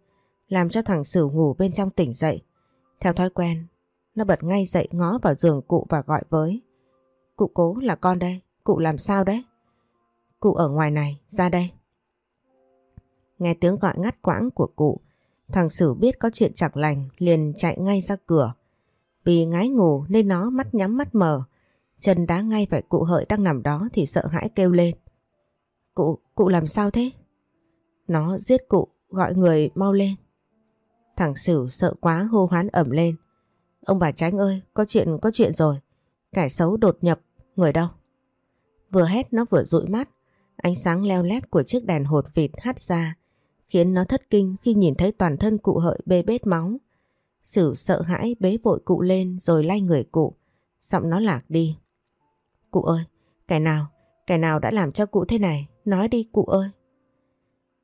làm cho thằng Sửu ngủ bên trong tỉnh dậy. Theo thói quen, nó bật ngay dậy ngó vào giường cụ và gọi với. Cụ cố là con đây, cụ làm sao đấy? Cụ ở ngoài này, ra đây. Nghe tiếng gọi ngắt quãng của cụ, thằng sử biết có chuyện chẳng lành liền chạy ngay ra cửa. Vì ngái ngủ nên nó mắt nhắm mắt mở, Chân đá ngay phải cụ hợi đang nằm đó thì sợ hãi kêu lên. Cụ, cụ làm sao thế? Nó giết cụ, gọi người mau lên. Thằng Sửu sợ quá hô hoán ẩm lên. Ông bà Tránh ơi, có chuyện, có chuyện rồi. Kẻ xấu đột nhập, người đâu? Vừa hét nó vừa dụi mắt. Ánh sáng leo lét của chiếc đèn hột vịt hắt ra, khiến nó thất kinh khi nhìn thấy toàn thân cụ hợi bê bết máu. Sửu sợ hãi bế vội cụ lên rồi lay người cụ, giọng nó lạc đi. Cụ ơi, kẻ nào, kẻ nào đã làm cho cụ thế này? Nói đi cụ ơi.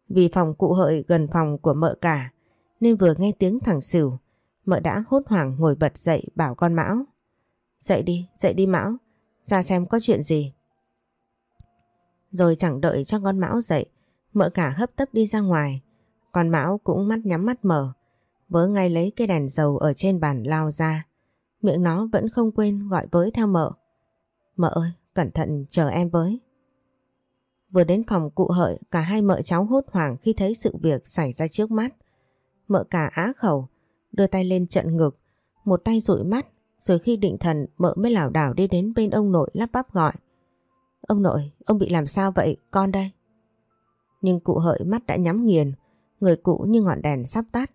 Vì phòng cụ hợi gần phòng của mợ cả, nên vừa nghe tiếng thằng Sửu, mợ đã hốt hoảng ngồi bật dậy bảo con Mão. Dậy đi, dậy đi Mão, ra xem có chuyện gì. Rồi chẳng đợi cho con Mão dậy, mợ cả hấp tấp đi ra ngoài. còn Mão cũng mắt nhắm mắt mở, vớ ngay lấy cái đèn dầu ở trên bàn lao ra. Miệng nó vẫn không quên gọi với theo mợ. Mợ ơi, cẩn thận chờ em với. Vừa đến phòng cụ hợi, cả hai mợ cháu hốt hoảng khi thấy sự việc xảy ra trước mắt. Mợ cả á khẩu, đưa tay lên trận ngực, một tay dụi mắt, rồi khi định thần mợ mới lảo đảo đi đến bên ông nội lắp bắp gọi. Ông nội, ông bị làm sao vậy, con đây? Nhưng cụ hợi mắt đã nhắm nghiền, người cụ như ngọn đèn sắp tắt.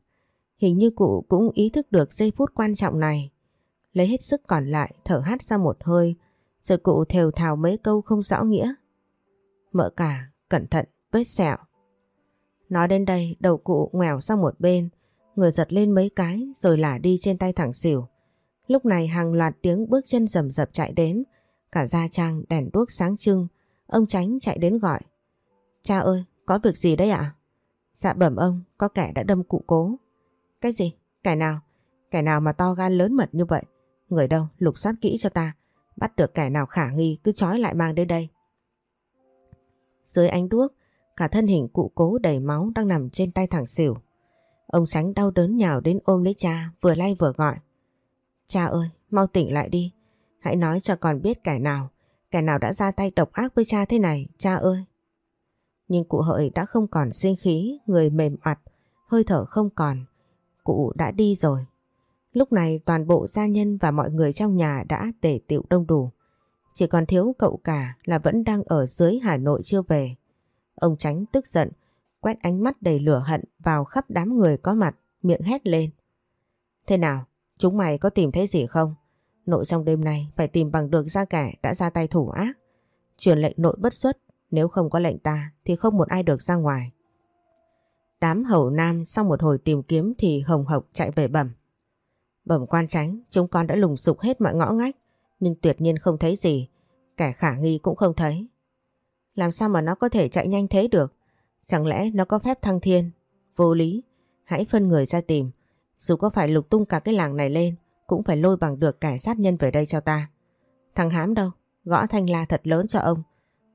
Hình như cụ cũng ý thức được giây phút quan trọng này. lấy hết sức còn lại thở hát ra một hơi, rồi cụ thều thào mấy câu không rõ nghĩa. Mợ cả, cẩn thận, vết sẹo. Nói đến đây, đầu cụ ngoèo sang một bên, người giật lên mấy cái rồi lả đi trên tay thẳng xỉu. Lúc này hàng loạt tiếng bước chân rầm rập chạy đến, cả gia trang đèn đuốc sáng trưng, ông tránh chạy đến gọi. Cha ơi, có việc gì đấy ạ? Dạ bẩm ông, có kẻ đã đâm cụ cố. Cái gì? Kẻ nào? Kẻ nào mà to gan lớn mật như vậy? Người đâu? Lục soát kỹ cho ta. Bắt được kẻ nào khả nghi cứ trói lại mang đến đây. Dưới ánh đuốc, cả thân hình cụ cố đầy máu đang nằm trên tay thằng xỉu. Ông tránh đau đớn nhào đến ôm lấy cha, vừa lay vừa gọi. Cha ơi, mau tỉnh lại đi. Hãy nói cho con biết kẻ nào, kẻ nào đã ra tay độc ác với cha thế này, cha ơi. Nhưng cụ hợi đã không còn sinh khí, người mềm oặt, hơi thở không còn. Cụ đã đi rồi. Lúc này toàn bộ gia nhân và mọi người trong nhà đã tề tiệu đông đủ. Chỉ còn thiếu cậu cả là vẫn đang ở dưới Hà Nội chưa về. Ông Tránh tức giận, quét ánh mắt đầy lửa hận vào khắp đám người có mặt, miệng hét lên. Thế nào, chúng mày có tìm thấy gì không? Nội trong đêm nay phải tìm bằng được ra kẻ đã ra tay thủ ác. Truyền lệnh nội bất xuất, nếu không có lệnh ta thì không một ai được ra ngoài. Đám hầu nam sau một hồi tìm kiếm thì hồng hộc chạy về bẩm. Bẩm quan tránh, chúng con đã lùng sục hết mọi ngõ ngách, nhưng tuyệt nhiên không thấy gì, kẻ khả nghi cũng không thấy. Làm sao mà nó có thể chạy nhanh thế được? Chẳng lẽ nó có phép thăng thiên? Vô lý, hãy phân người ra tìm, dù có phải lục tung cả cái làng này lên, cũng phải lôi bằng được kẻ sát nhân về đây cho ta. Thằng Hám đâu? Gõ thanh la thật lớn cho ông.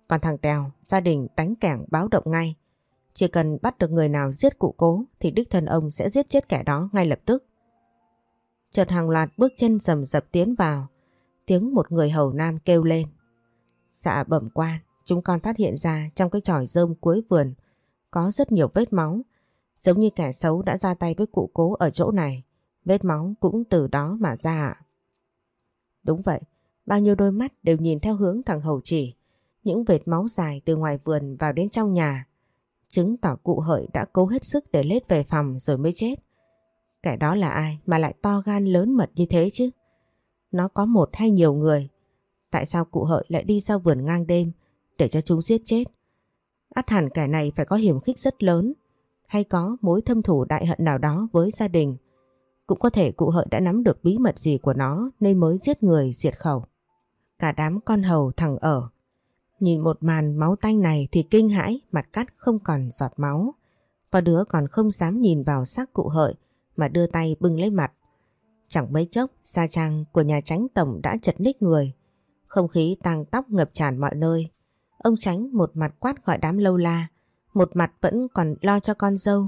Còn thằng Tèo, gia đình đánh kẻng báo động ngay. Chỉ cần bắt được người nào giết cụ cố thì đích thân ông sẽ giết chết kẻ đó ngay lập tức. Chợt hàng loạt bước chân rầm rập tiến vào. Tiếng một người hầu nam kêu lên. Dạ bẩm quan, chúng con phát hiện ra trong cái tròi rơm cuối vườn có rất nhiều vết máu. Giống như kẻ xấu đã ra tay với cụ cố ở chỗ này. Vết máu cũng từ đó mà ra ạ. Đúng vậy, bao nhiêu đôi mắt đều nhìn theo hướng thằng hầu chỉ. Những vệt máu dài từ ngoài vườn vào đến trong nhà. Chứng tỏ cụ hợi đã cố hết sức để lết về phòng rồi mới chết. Kẻ đó là ai mà lại to gan lớn mật như thế chứ? Nó có một hay nhiều người. Tại sao cụ hợi lại đi ra vườn ngang đêm để cho chúng giết chết? ắt hẳn kẻ này phải có hiểm khích rất lớn hay có mối thâm thủ đại hận nào đó với gia đình. Cũng có thể cụ hợi đã nắm được bí mật gì của nó nên mới giết người, diệt khẩu. Cả đám con hầu thằng ở. Nhìn một màn máu tanh này thì kinh hãi mặt cắt không còn giọt máu. Có đứa còn không dám nhìn vào xác cụ hợi mà đưa tay bưng lấy mặt. Chẳng mấy chốc, xa trang của nhà tránh tổng đã chật ních người. Không khí tang tóc ngập tràn mọi nơi. Ông tránh một mặt quát gọi đám lâu la, một mặt vẫn còn lo cho con dâu.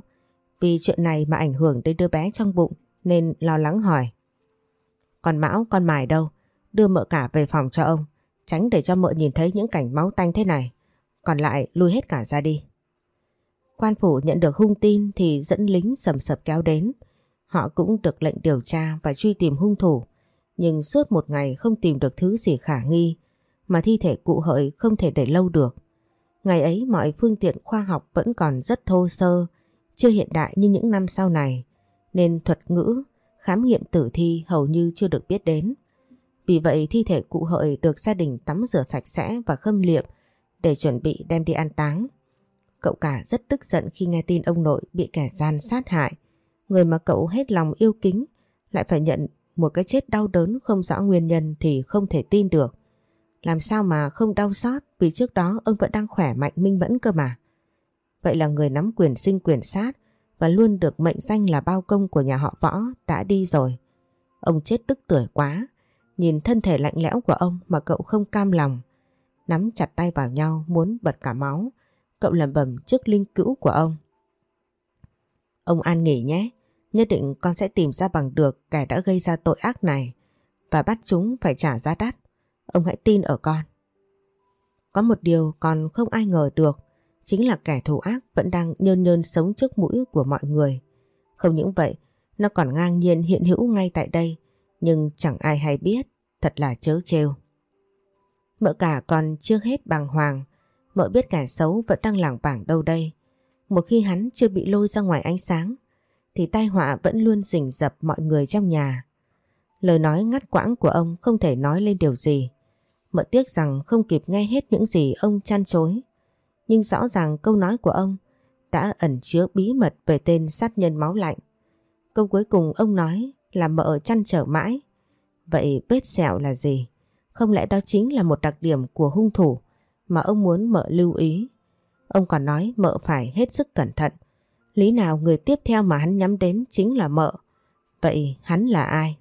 Vì chuyện này mà ảnh hưởng đến đứa bé trong bụng nên lo lắng hỏi. Còn Mão con mài đâu? Đưa mợ cả về phòng cho ông. Tránh để cho mợ nhìn thấy những cảnh máu tanh thế này. Còn lại lui hết cả ra đi. Quan phủ nhận được hung tin thì dẫn lính sầm sập kéo đến. Họ cũng được lệnh điều tra và truy tìm hung thủ. Nhưng suốt một ngày không tìm được thứ gì khả nghi mà thi thể cụ hợi không thể để lâu được. Ngày ấy mọi phương tiện khoa học vẫn còn rất thô sơ, chưa hiện đại như những năm sau này, nên thuật ngữ, khám nghiệm tử thi hầu như chưa được biết đến. Vì vậy thi thể cụ hợi được gia đình tắm rửa sạch sẽ và khâm liệm để chuẩn bị đem đi an táng. Cậu cả rất tức giận khi nghe tin ông nội bị kẻ gian sát hại. Người mà cậu hết lòng yêu kính lại phải nhận một cái chết đau đớn không rõ nguyên nhân thì không thể tin được. Làm sao mà không đau xót vì trước đó ông vẫn đang khỏe mạnh minh mẫn cơ mà. Vậy là người nắm quyền sinh quyền sát và luôn được mệnh danh là bao công của nhà họ võ đã đi rồi. Ông chết tức tuổi quá, nhìn thân thể lạnh lẽo của ông mà cậu không cam lòng. Nắm chặt tay vào nhau muốn bật cả máu, cậu lẩm bẩm trước linh cữu của ông. Ông an nghỉ nhé, nhất định con sẽ tìm ra bằng được kẻ đã gây ra tội ác này và bắt chúng phải trả giá đắt. Ông hãy tin ở con. Có một điều còn không ai ngờ được, chính là kẻ thù ác vẫn đang nhơn nhơn sống trước mũi của mọi người. Không những vậy, nó còn ngang nhiên hiện hữu ngay tại đây, nhưng chẳng ai hay biết, thật là chớ trêu. Mợ cả còn chưa hết bàng hoàng, mợ biết kẻ xấu vẫn đang lảng vảng đâu đây. Một khi hắn chưa bị lôi ra ngoài ánh sáng, thì tai họa vẫn luôn rình rập mọi người trong nhà. Lời nói ngắt quãng của ông không thể nói lên điều gì. Mợ tiếc rằng không kịp nghe hết những gì ông chăn chối. Nhưng rõ ràng câu nói của ông đã ẩn chứa bí mật về tên sát nhân máu lạnh. Câu cuối cùng ông nói là mợ chăn trở mãi. Vậy vết sẹo là gì? Không lẽ đó chính là một đặc điểm của hung thủ mà ông muốn mợ lưu ý? Ông còn nói mợ phải hết sức cẩn thận. Lý nào người tiếp theo mà hắn nhắm đến chính là mợ. Vậy hắn là ai?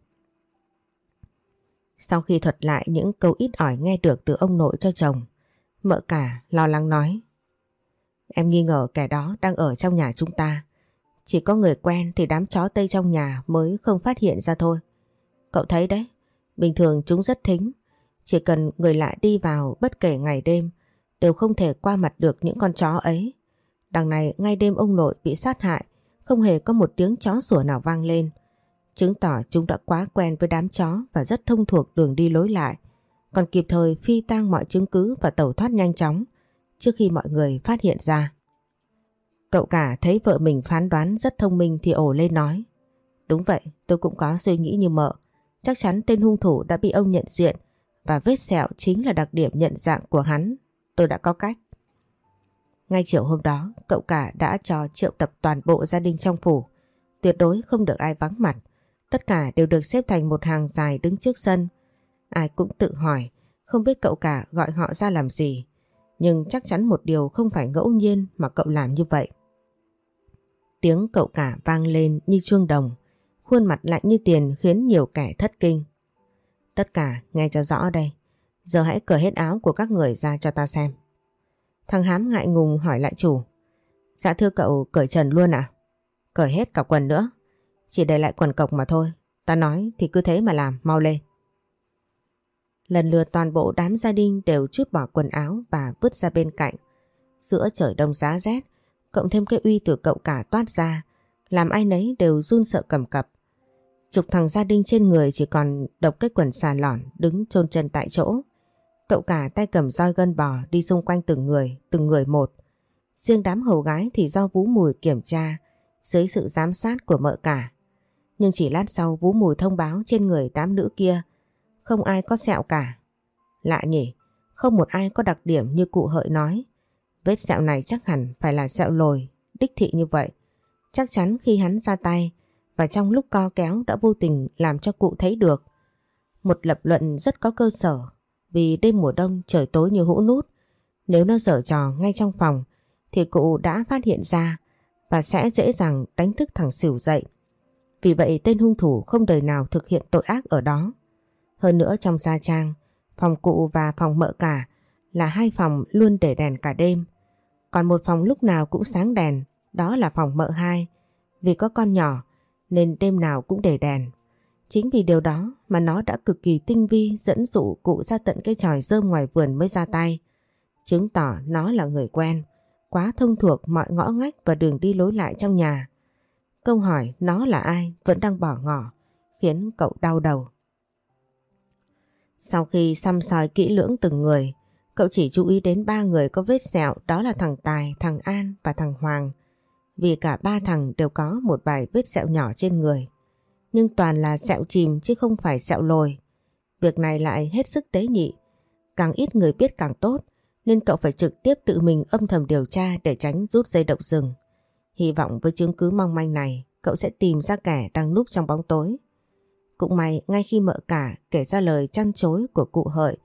Sau khi thuật lại những câu ít ỏi nghe được từ ông nội cho chồng, mợ cả lo lắng nói. Em nghi ngờ kẻ đó đang ở trong nhà chúng ta. Chỉ có người quen thì đám chó Tây trong nhà mới không phát hiện ra thôi. Cậu thấy đấy, bình thường chúng rất thính. Chỉ cần người lạ đi vào bất kể ngày đêm đều không thể qua mặt được những con chó ấy. Đằng này ngay đêm ông nội bị sát hại không hề có một tiếng chó sủa nào vang lên. Chứng tỏ chúng đã quá quen với đám chó và rất thông thuộc đường đi lối lại. Còn kịp thời phi tang mọi chứng cứ và tẩu thoát nhanh chóng trước khi mọi người phát hiện ra. Cậu cả thấy vợ mình phán đoán rất thông minh thì ổ lên nói. Đúng vậy, tôi cũng có suy nghĩ như mợ. Chắc chắn tên hung thủ đã bị ông nhận diện và vết sẹo chính là đặc điểm nhận dạng của hắn. Tôi đã có cách. Ngay chiều hôm đó, cậu cả đã cho triệu tập toàn bộ gia đình trong phủ. Tuyệt đối không được ai vắng mặt. Tất cả đều được xếp thành một hàng dài đứng trước sân. Ai cũng tự hỏi, không biết cậu cả gọi họ ra làm gì. Nhưng chắc chắn một điều không phải ngẫu nhiên mà cậu làm như vậy. Tiếng cậu cả vang lên như chuông đồng, khuôn mặt lạnh như tiền khiến nhiều kẻ thất kinh. Tất cả nghe cho rõ đây, giờ hãy cởi hết áo của các người ra cho ta xem. Thằng Hám ngại ngùng hỏi lại chủ. Dạ thưa cậu cởi trần luôn à? Cởi hết cả quần nữa. Chỉ để lại quần cộc mà thôi. Ta nói thì cứ thế mà làm, mau lên. Lần lượt toàn bộ đám gia đình đều chút bỏ quần áo và vứt ra bên cạnh. Giữa trời đông giá rét, cộng thêm cái uy từ cậu cả toát ra, làm ai nấy đều run sợ cầm cập. Chục thằng gia đình trên người chỉ còn độc cái quần xà lỏn đứng chôn chân tại chỗ. Cậu cả tay cầm roi gân bò đi xung quanh từng người, từng người một. Riêng đám hầu gái thì do vũ Mùi kiểm tra dưới sự giám sát của mợ cả. Nhưng chỉ lát sau vũ Mùi thông báo trên người đám nữ kia không ai có sẹo cả. Lạ nhỉ, không một ai có đặc điểm như cụ hợi nói. Vết sẹo này chắc hẳn phải là sẹo lồi, đích thị như vậy. Chắc chắn khi hắn ra tay và trong lúc co kéo đã vô tình làm cho cụ thấy được. Một lập luận rất có cơ sở vì đêm mùa đông trời tối như hũ nút. Nếu nó dở trò ngay trong phòng thì cụ đã phát hiện ra và sẽ dễ dàng đánh thức thằng xỉu dậy. Vì vậy tên hung thủ không đời nào thực hiện tội ác ở đó. Hơn nữa trong gia trang, phòng cụ và phòng mợ cả là hai phòng luôn để đèn cả đêm. Còn một phòng lúc nào cũng sáng đèn, đó là phòng mợ hai. Vì có con nhỏ nên đêm nào cũng để đèn. Chính vì điều đó mà nó đã cực kỳ tinh vi dẫn dụ cụ ra tận cái tròi rơm ngoài vườn mới ra tay. Chứng tỏ nó là người quen, quá thông thuộc mọi ngõ ngách và đường đi lối lại trong nhà. Câu hỏi nó là ai vẫn đang bỏ ngỏ, khiến cậu đau đầu. Sau khi xăm soi kỹ lưỡng từng người, cậu chỉ chú ý đến ba người có vết sẹo đó là thằng Tài, thằng An và thằng Hoàng. Vì cả ba thằng đều có một vài vết sẹo nhỏ trên người. Nhưng toàn là sẹo chìm chứ không phải sẹo lồi. Việc này lại hết sức tế nhị. Càng ít người biết càng tốt nên cậu phải trực tiếp tự mình âm thầm điều tra để tránh rút dây động rừng. Hy vọng với chứng cứ mong manh này cậu sẽ tìm ra kẻ đang núp trong bóng tối. Cũng may ngay khi mợ cả kể ra lời chăn chối của cụ hợi,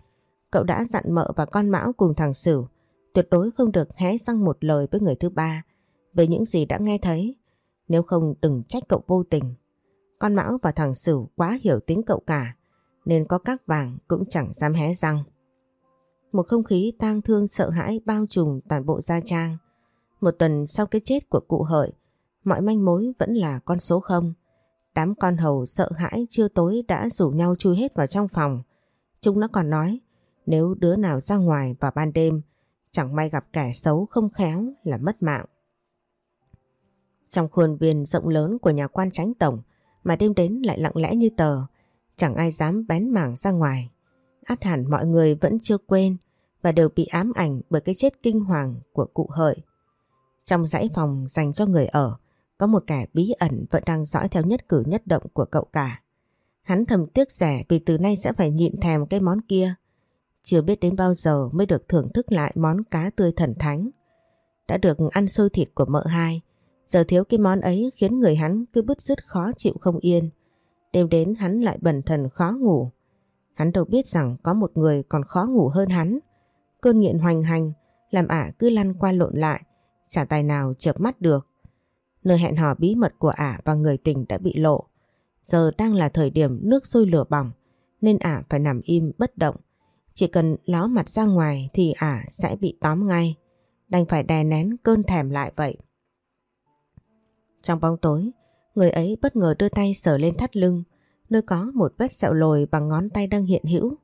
cậu đã dặn mợ và con mão cùng thằng Sửu tuyệt đối không được hé răng một lời với người thứ ba về những gì đã nghe thấy, nếu không đừng trách cậu vô tình. Con mão và thằng Sửu quá hiểu tính cậu cả, nên có các vàng cũng chẳng dám hé răng. Một không khí tang thương sợ hãi bao trùm toàn bộ gia trang. Một tuần sau cái chết của cụ hợi, mọi manh mối vẫn là con số không. Đám con hầu sợ hãi chưa tối đã rủ nhau chui hết vào trong phòng. Chúng nó còn nói nếu đứa nào ra ngoài vào ban đêm chẳng may gặp kẻ xấu không khéo là mất mạng. Trong khuôn viên rộng lớn của nhà quan tránh tổng mà đêm đến lại lặng lẽ như tờ, chẳng ai dám bén mảng ra ngoài. Át hẳn mọi người vẫn chưa quên và đều bị ám ảnh bởi cái chết kinh hoàng của cụ hợi. Trong dãy phòng dành cho người ở, có một kẻ bí ẩn vẫn đang dõi theo nhất cử nhất động của cậu cả. Hắn thầm tiếc rẻ vì từ nay sẽ phải nhịn thèm cái món kia. Chưa biết đến bao giờ mới được thưởng thức lại món cá tươi thần thánh. Đã được ăn xôi thịt của mợ hai, giờ thiếu cái món ấy khiến người hắn cứ bứt rứt khó chịu không yên. Đêm đến hắn lại bần thần khó ngủ. Hắn đâu biết rằng có một người còn khó ngủ hơn hắn. Cơn nghiện hoành hành, làm ả cứ lăn qua lộn lại, chả tài nào chợp mắt được. Nơi hẹn hò bí mật của ả và người tình đã bị lộ. Giờ đang là thời điểm nước sôi lửa bỏng, nên ả phải nằm im bất động. Chỉ cần ló mặt ra ngoài thì ả sẽ bị tóm ngay. Đành phải đè nén cơn thèm lại vậy. Trong bóng tối, người ấy bất ngờ đưa tay sờ lên thắt lưng, nơi có một vết sẹo lồi bằng ngón tay đang hiện hữu.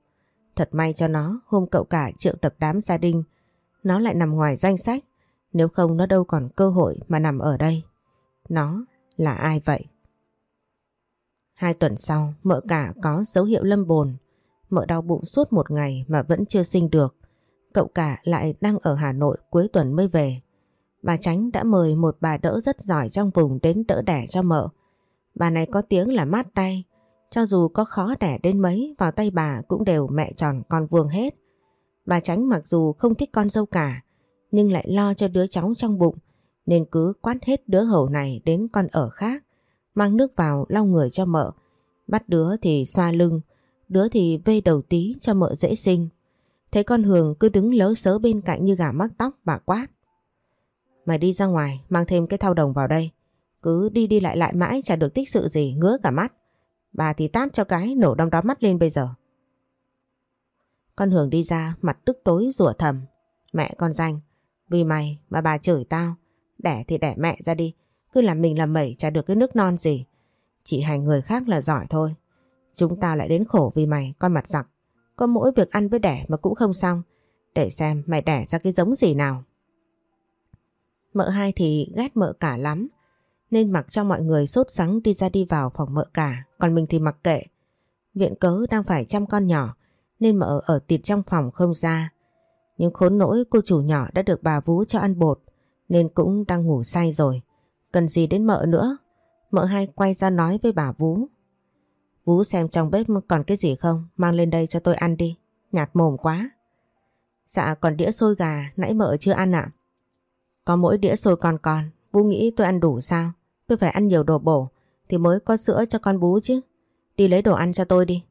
Thật may cho nó hôm cậu cả triệu tập đám gia đình, nó lại nằm ngoài danh sách, nếu không nó đâu còn cơ hội mà nằm ở đây. Nó là ai vậy? Hai tuần sau, mợ cả có dấu hiệu lâm bồn. Mợ đau bụng suốt một ngày mà vẫn chưa sinh được. Cậu cả lại đang ở Hà Nội cuối tuần mới về. Bà Tránh đã mời một bà đỡ rất giỏi trong vùng đến đỡ đẻ cho mợ. Bà này có tiếng là mát tay. Cho dù có khó đẻ đến mấy, vào tay bà cũng đều mẹ tròn con vuông hết. Bà Tránh mặc dù không thích con dâu cả, nhưng lại lo cho đứa cháu trong bụng, nên cứ quát hết đứa hầu này đến con ở khác, mang nước vào lau người cho mợ, bắt đứa thì xoa lưng, đứa thì vê đầu tí cho mợ dễ sinh. Thấy con Hường cứ đứng lớ sớ bên cạnh như gà mắc tóc bà quát. Mày đi ra ngoài mang thêm cái thao đồng vào đây. Cứ đi đi lại lại mãi chả được tích sự gì ngứa cả mắt. Bà thì tát cho cái nổ đom đóm mắt lên bây giờ. Con Hường đi ra mặt tức tối rủa thầm. Mẹ con danh, vì mày mà bà chửi tao. Đẻ thì đẻ mẹ ra đi. Cứ làm mình làm mẩy chả được cái nước non gì. Chỉ hành người khác là giỏi thôi. Chúng tao lại đến khổ vì mày con mặt giặc. Có mỗi việc ăn với đẻ mà cũng không xong. Để xem mày đẻ ra cái giống gì nào. Mợ hai thì ghét mợ cả lắm. Nên mặc cho mọi người sốt sắng đi ra đi vào phòng mợ cả. Còn mình thì mặc kệ. Viện cớ đang phải chăm con nhỏ. Nên mợ ở tịt trong phòng không ra. Nhưng khốn nỗi cô chủ nhỏ đã được bà vú cho ăn bột. Nên cũng đang ngủ say rồi. Cần gì đến mợ nữa. Mợ hai quay ra nói với bà vú. Vú xem trong bếp còn cái gì không, mang lên đây cho tôi ăn đi, nhạt mồm quá. Dạ còn đĩa xôi gà, nãy mợ chưa ăn ạ. Có mỗi đĩa xôi còn còn, Bú nghĩ tôi ăn đủ sao? Tôi phải ăn nhiều đồ bổ thì mới có sữa cho con bú chứ. Đi lấy đồ ăn cho tôi đi.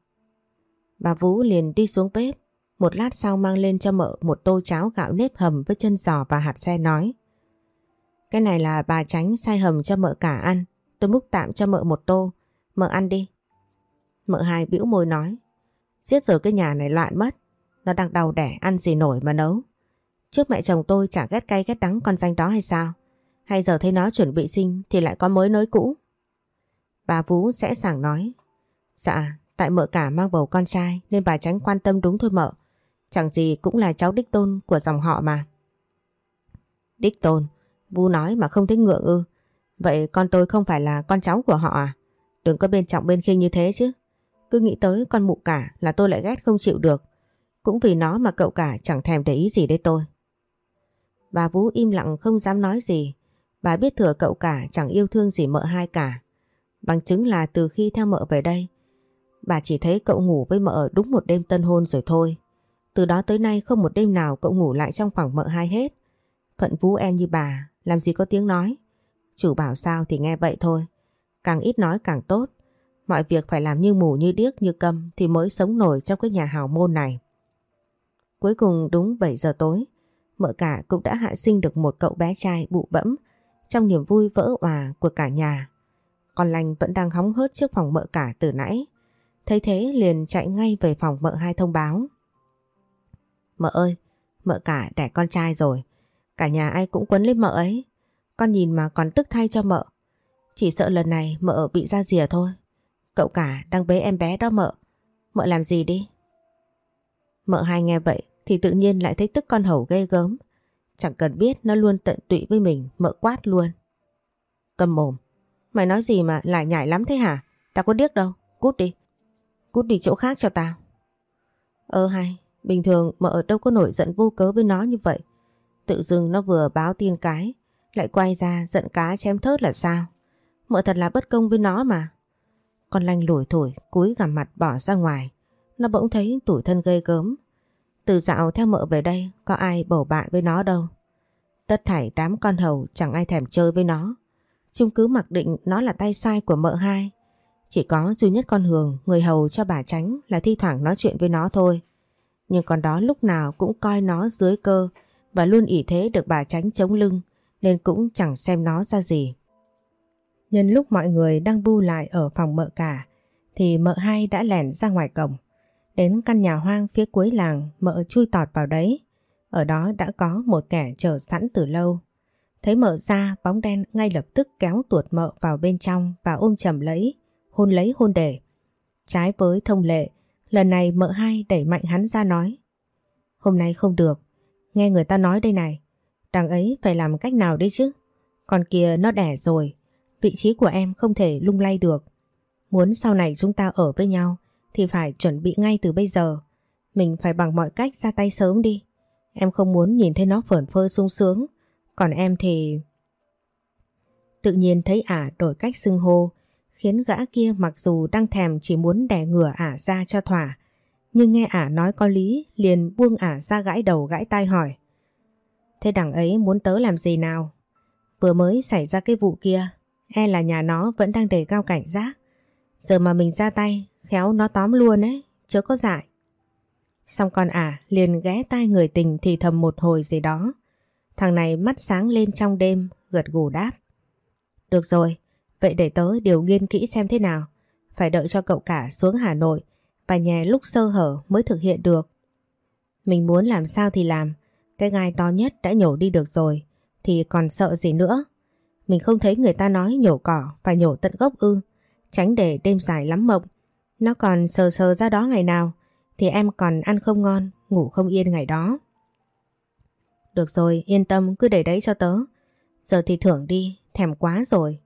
Bà vũ liền đi xuống bếp, một lát sau mang lên cho mợ một tô cháo gạo nếp hầm với chân giò và hạt xe nói. Cái này là bà tránh sai hầm cho mợ cả ăn, tôi múc tạm cho mợ một tô, mợ ăn đi. Mợ hai bĩu môi nói, giết rồi cái nhà này loạn mất, nó đang đau đẻ ăn gì nổi mà nấu. Trước mẹ chồng tôi chả ghét cay ghét đắng con danh đó hay sao? Hay giờ thấy nó chuẩn bị sinh thì lại có mới nới cũ? Bà Vú sẽ sảng nói, dạ, tại mợ cả mang bầu con trai nên bà tránh quan tâm đúng thôi mợ. Chẳng gì cũng là cháu đích tôn của dòng họ mà. Đích tôn, vũ nói mà không thấy ngượng ư. Vậy con tôi không phải là con cháu của họ à? Đừng có bên trọng bên khinh như thế chứ. Cứ nghĩ tới con mụ cả là tôi lại ghét không chịu được. Cũng vì nó mà cậu cả chẳng thèm để ý gì đấy tôi. Bà Vũ im lặng không dám nói gì. Bà biết thừa cậu cả chẳng yêu thương gì mợ hai cả. Bằng chứng là từ khi theo mợ về đây, bà chỉ thấy cậu ngủ với mợ đúng một đêm tân hôn rồi thôi. Từ đó tới nay không một đêm nào cậu ngủ lại trong phòng mợ hai hết. Phận Vũ em như bà, làm gì có tiếng nói. Chủ bảo sao thì nghe vậy thôi. Càng ít nói càng tốt. Mọi việc phải làm như mù như điếc như câm thì mới sống nổi trong cái nhà hào môn này. Cuối cùng đúng 7 giờ tối, mợ cả cũng đã hạ sinh được một cậu bé trai bụ bẫm trong niềm vui vỡ òa của cả nhà. Con lành vẫn đang hóng hớt trước phòng mợ cả từ nãy. Thấy thế liền chạy ngay về phòng mợ hai thông báo. Mợ ơi, mợ cả đẻ con trai rồi. Cả nhà ai cũng quấn lấy mợ ấy. Con nhìn mà còn tức thay cho mợ. Chỉ sợ lần này mợ bị ra rìa thôi. Cậu cả đang bế em bé đó mợ. Mợ làm gì đi? Mợ hai nghe vậy thì tự nhiên lại thấy tức con hầu ghê gớm. Chẳng cần biết nó luôn tận tụy với mình, mỡ quát luôn. Cầm mồm. Mày nói gì mà lại nhảy lắm thế hả? Tao có điếc đâu, cút đi. Cút đi chỗ khác cho tao. Ơ hay, bình thường mợ đâu có nổi giận vô cớ với nó như vậy. Tự dưng nó vừa báo tin cái, lại quay ra giận cá chém thớt là sao? Mợ thật là bất công với nó mà. con lanh lủi thổi, cúi gằm mặt bỏ ra ngoài. Nó bỗng thấy tủi thân gây gớm. Từ dạo theo mợ về đây có ai bầu bạn với nó đâu. Tất thảy đám con hầu chẳng ai thèm chơi với nó. Chúng cứ mặc định nó là tay sai của mợ hai. Chỉ có duy nhất con Hường, người hầu cho bà tránh là thi thoảng nói chuyện với nó thôi. Nhưng con đó lúc nào cũng coi nó dưới cơ và luôn ỷ thế được bà tránh chống lưng nên cũng chẳng xem nó ra gì. Nhân lúc mọi người đang bu lại ở phòng mợ cả thì mợ hai đã lẻn ra ngoài cổng. Đến căn nhà hoang phía cuối làng mợ chui tọt vào đấy. Ở đó đã có một kẻ chờ sẵn từ lâu. Thấy mợ ra bóng đen ngay lập tức kéo tuột mợ vào bên trong và ôm chầm lấy, hôn lấy hôn để. Trái với thông lệ, lần này mợ hai đẩy mạnh hắn ra nói. Hôm nay không được, nghe người ta nói đây này, đằng ấy phải làm cách nào đấy chứ. Còn kia nó đẻ rồi, vị trí của em không thể lung lay được. Muốn sau này chúng ta ở với nhau thì phải chuẩn bị ngay từ bây giờ. Mình phải bằng mọi cách ra tay sớm đi. Em không muốn nhìn thấy nó phởn phơ sung sướng. Còn em thì... Tự nhiên thấy ả đổi cách xưng hô khiến gã kia mặc dù đang thèm chỉ muốn đè ngửa ả ra cho thỏa. Nhưng nghe ả nói có lý liền buông ả ra gãi đầu gãi tai hỏi. Thế đằng ấy muốn tớ làm gì nào? Vừa mới xảy ra cái vụ kia, e là nhà nó vẫn đang đề cao cảnh giác. Giờ mà mình ra tay, khéo nó tóm luôn ấy, chớ có dại. Xong con ả liền ghé tai người tình thì thầm một hồi gì đó. Thằng này mắt sáng lên trong đêm, gật gù đáp. Được rồi, vậy để tớ điều nghiên kỹ xem thế nào. Phải đợi cho cậu cả xuống Hà Nội và nhà lúc sơ hở mới thực hiện được. Mình muốn làm sao thì làm, cái gai to nhất đã nhổ đi được rồi, thì còn sợ gì nữa. Mình không thấy người ta nói nhổ cỏ và nhổ tận gốc ư, tránh để đêm dài lắm mộng. Nó còn sờ sờ ra đó ngày nào, thì em còn ăn không ngon, ngủ không yên ngày đó. Được rồi, yên tâm cứ để đấy cho tớ. Giờ thì thưởng đi, thèm quá rồi.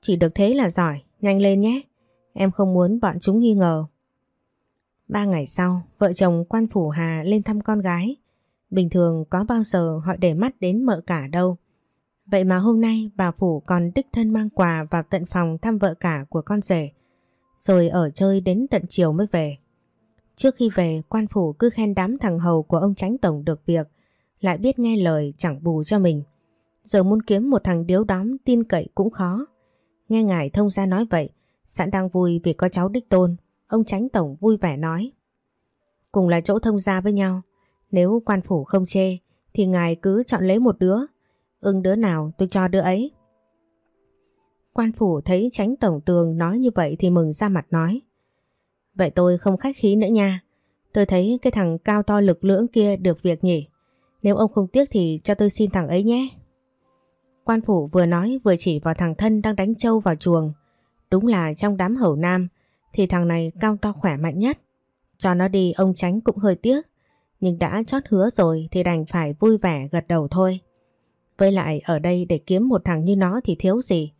Chỉ được thế là giỏi, nhanh lên nhé. Em không muốn bọn chúng nghi ngờ. Ba ngày sau, vợ chồng quan phủ Hà lên thăm con gái. Bình thường có bao giờ họ để mắt đến mợ cả đâu. Vậy mà hôm nay bà Phủ còn đích thân mang quà vào tận phòng thăm vợ cả của con rể. Rồi ở chơi đến tận chiều mới về. Trước khi về, quan phủ cứ khen đám thằng hầu của ông tránh tổng được việc, lại biết nghe lời chẳng bù cho mình. Giờ muốn kiếm một thằng điếu đóm tin cậy cũng khó. Nghe ngài thông gia nói vậy, sẵn đang vui vì có cháu đích tôn, ông tránh tổng vui vẻ nói. Cùng là chỗ thông gia với nhau, nếu quan phủ không chê, thì ngài cứ chọn lấy một đứa, ưng đứa nào tôi cho đứa ấy. Quan phủ thấy tránh tổng tường nói như vậy thì mừng ra mặt nói. Vậy tôi không khách khí nữa nha. Tôi thấy cái thằng cao to lực lưỡng kia được việc nhỉ. Nếu ông không tiếc thì cho tôi xin thằng ấy nhé. Quan phủ vừa nói vừa chỉ vào thằng thân đang đánh trâu vào chuồng. Đúng là trong đám hầu nam, thì thằng này cao to khỏe mạnh nhất. Cho nó đi, ông tránh cũng hơi tiếc. Nhưng đã chót hứa rồi thì đành phải vui vẻ gật đầu thôi. Với lại ở đây để kiếm một thằng như nó thì thiếu gì.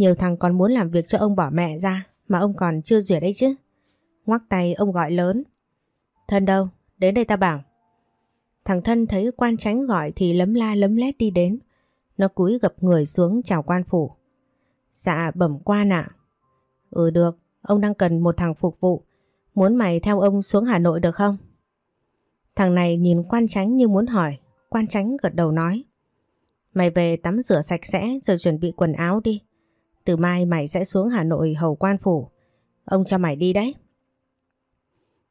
Nhiều thằng còn muốn làm việc cho ông bỏ mẹ ra mà ông còn chưa duyệt đấy chứ. Ngoắc tay ông gọi lớn. Thân đâu? Đến đây ta bảo. Thằng thân thấy quan tránh gọi thì lấm la lấm lét đi đến. Nó cúi gập người xuống chào quan phủ. Dạ bẩm quan ạ. Ừ được, ông đang cần một thằng phục vụ. Muốn mày theo ông xuống Hà Nội được không? Thằng này nhìn quan tránh như muốn hỏi. Quan tránh gật đầu nói. Mày về tắm rửa sạch sẽ rồi chuẩn bị quần áo đi. Từ mai mày sẽ xuống Hà Nội hầu quan phủ. Ông cho mày đi đấy.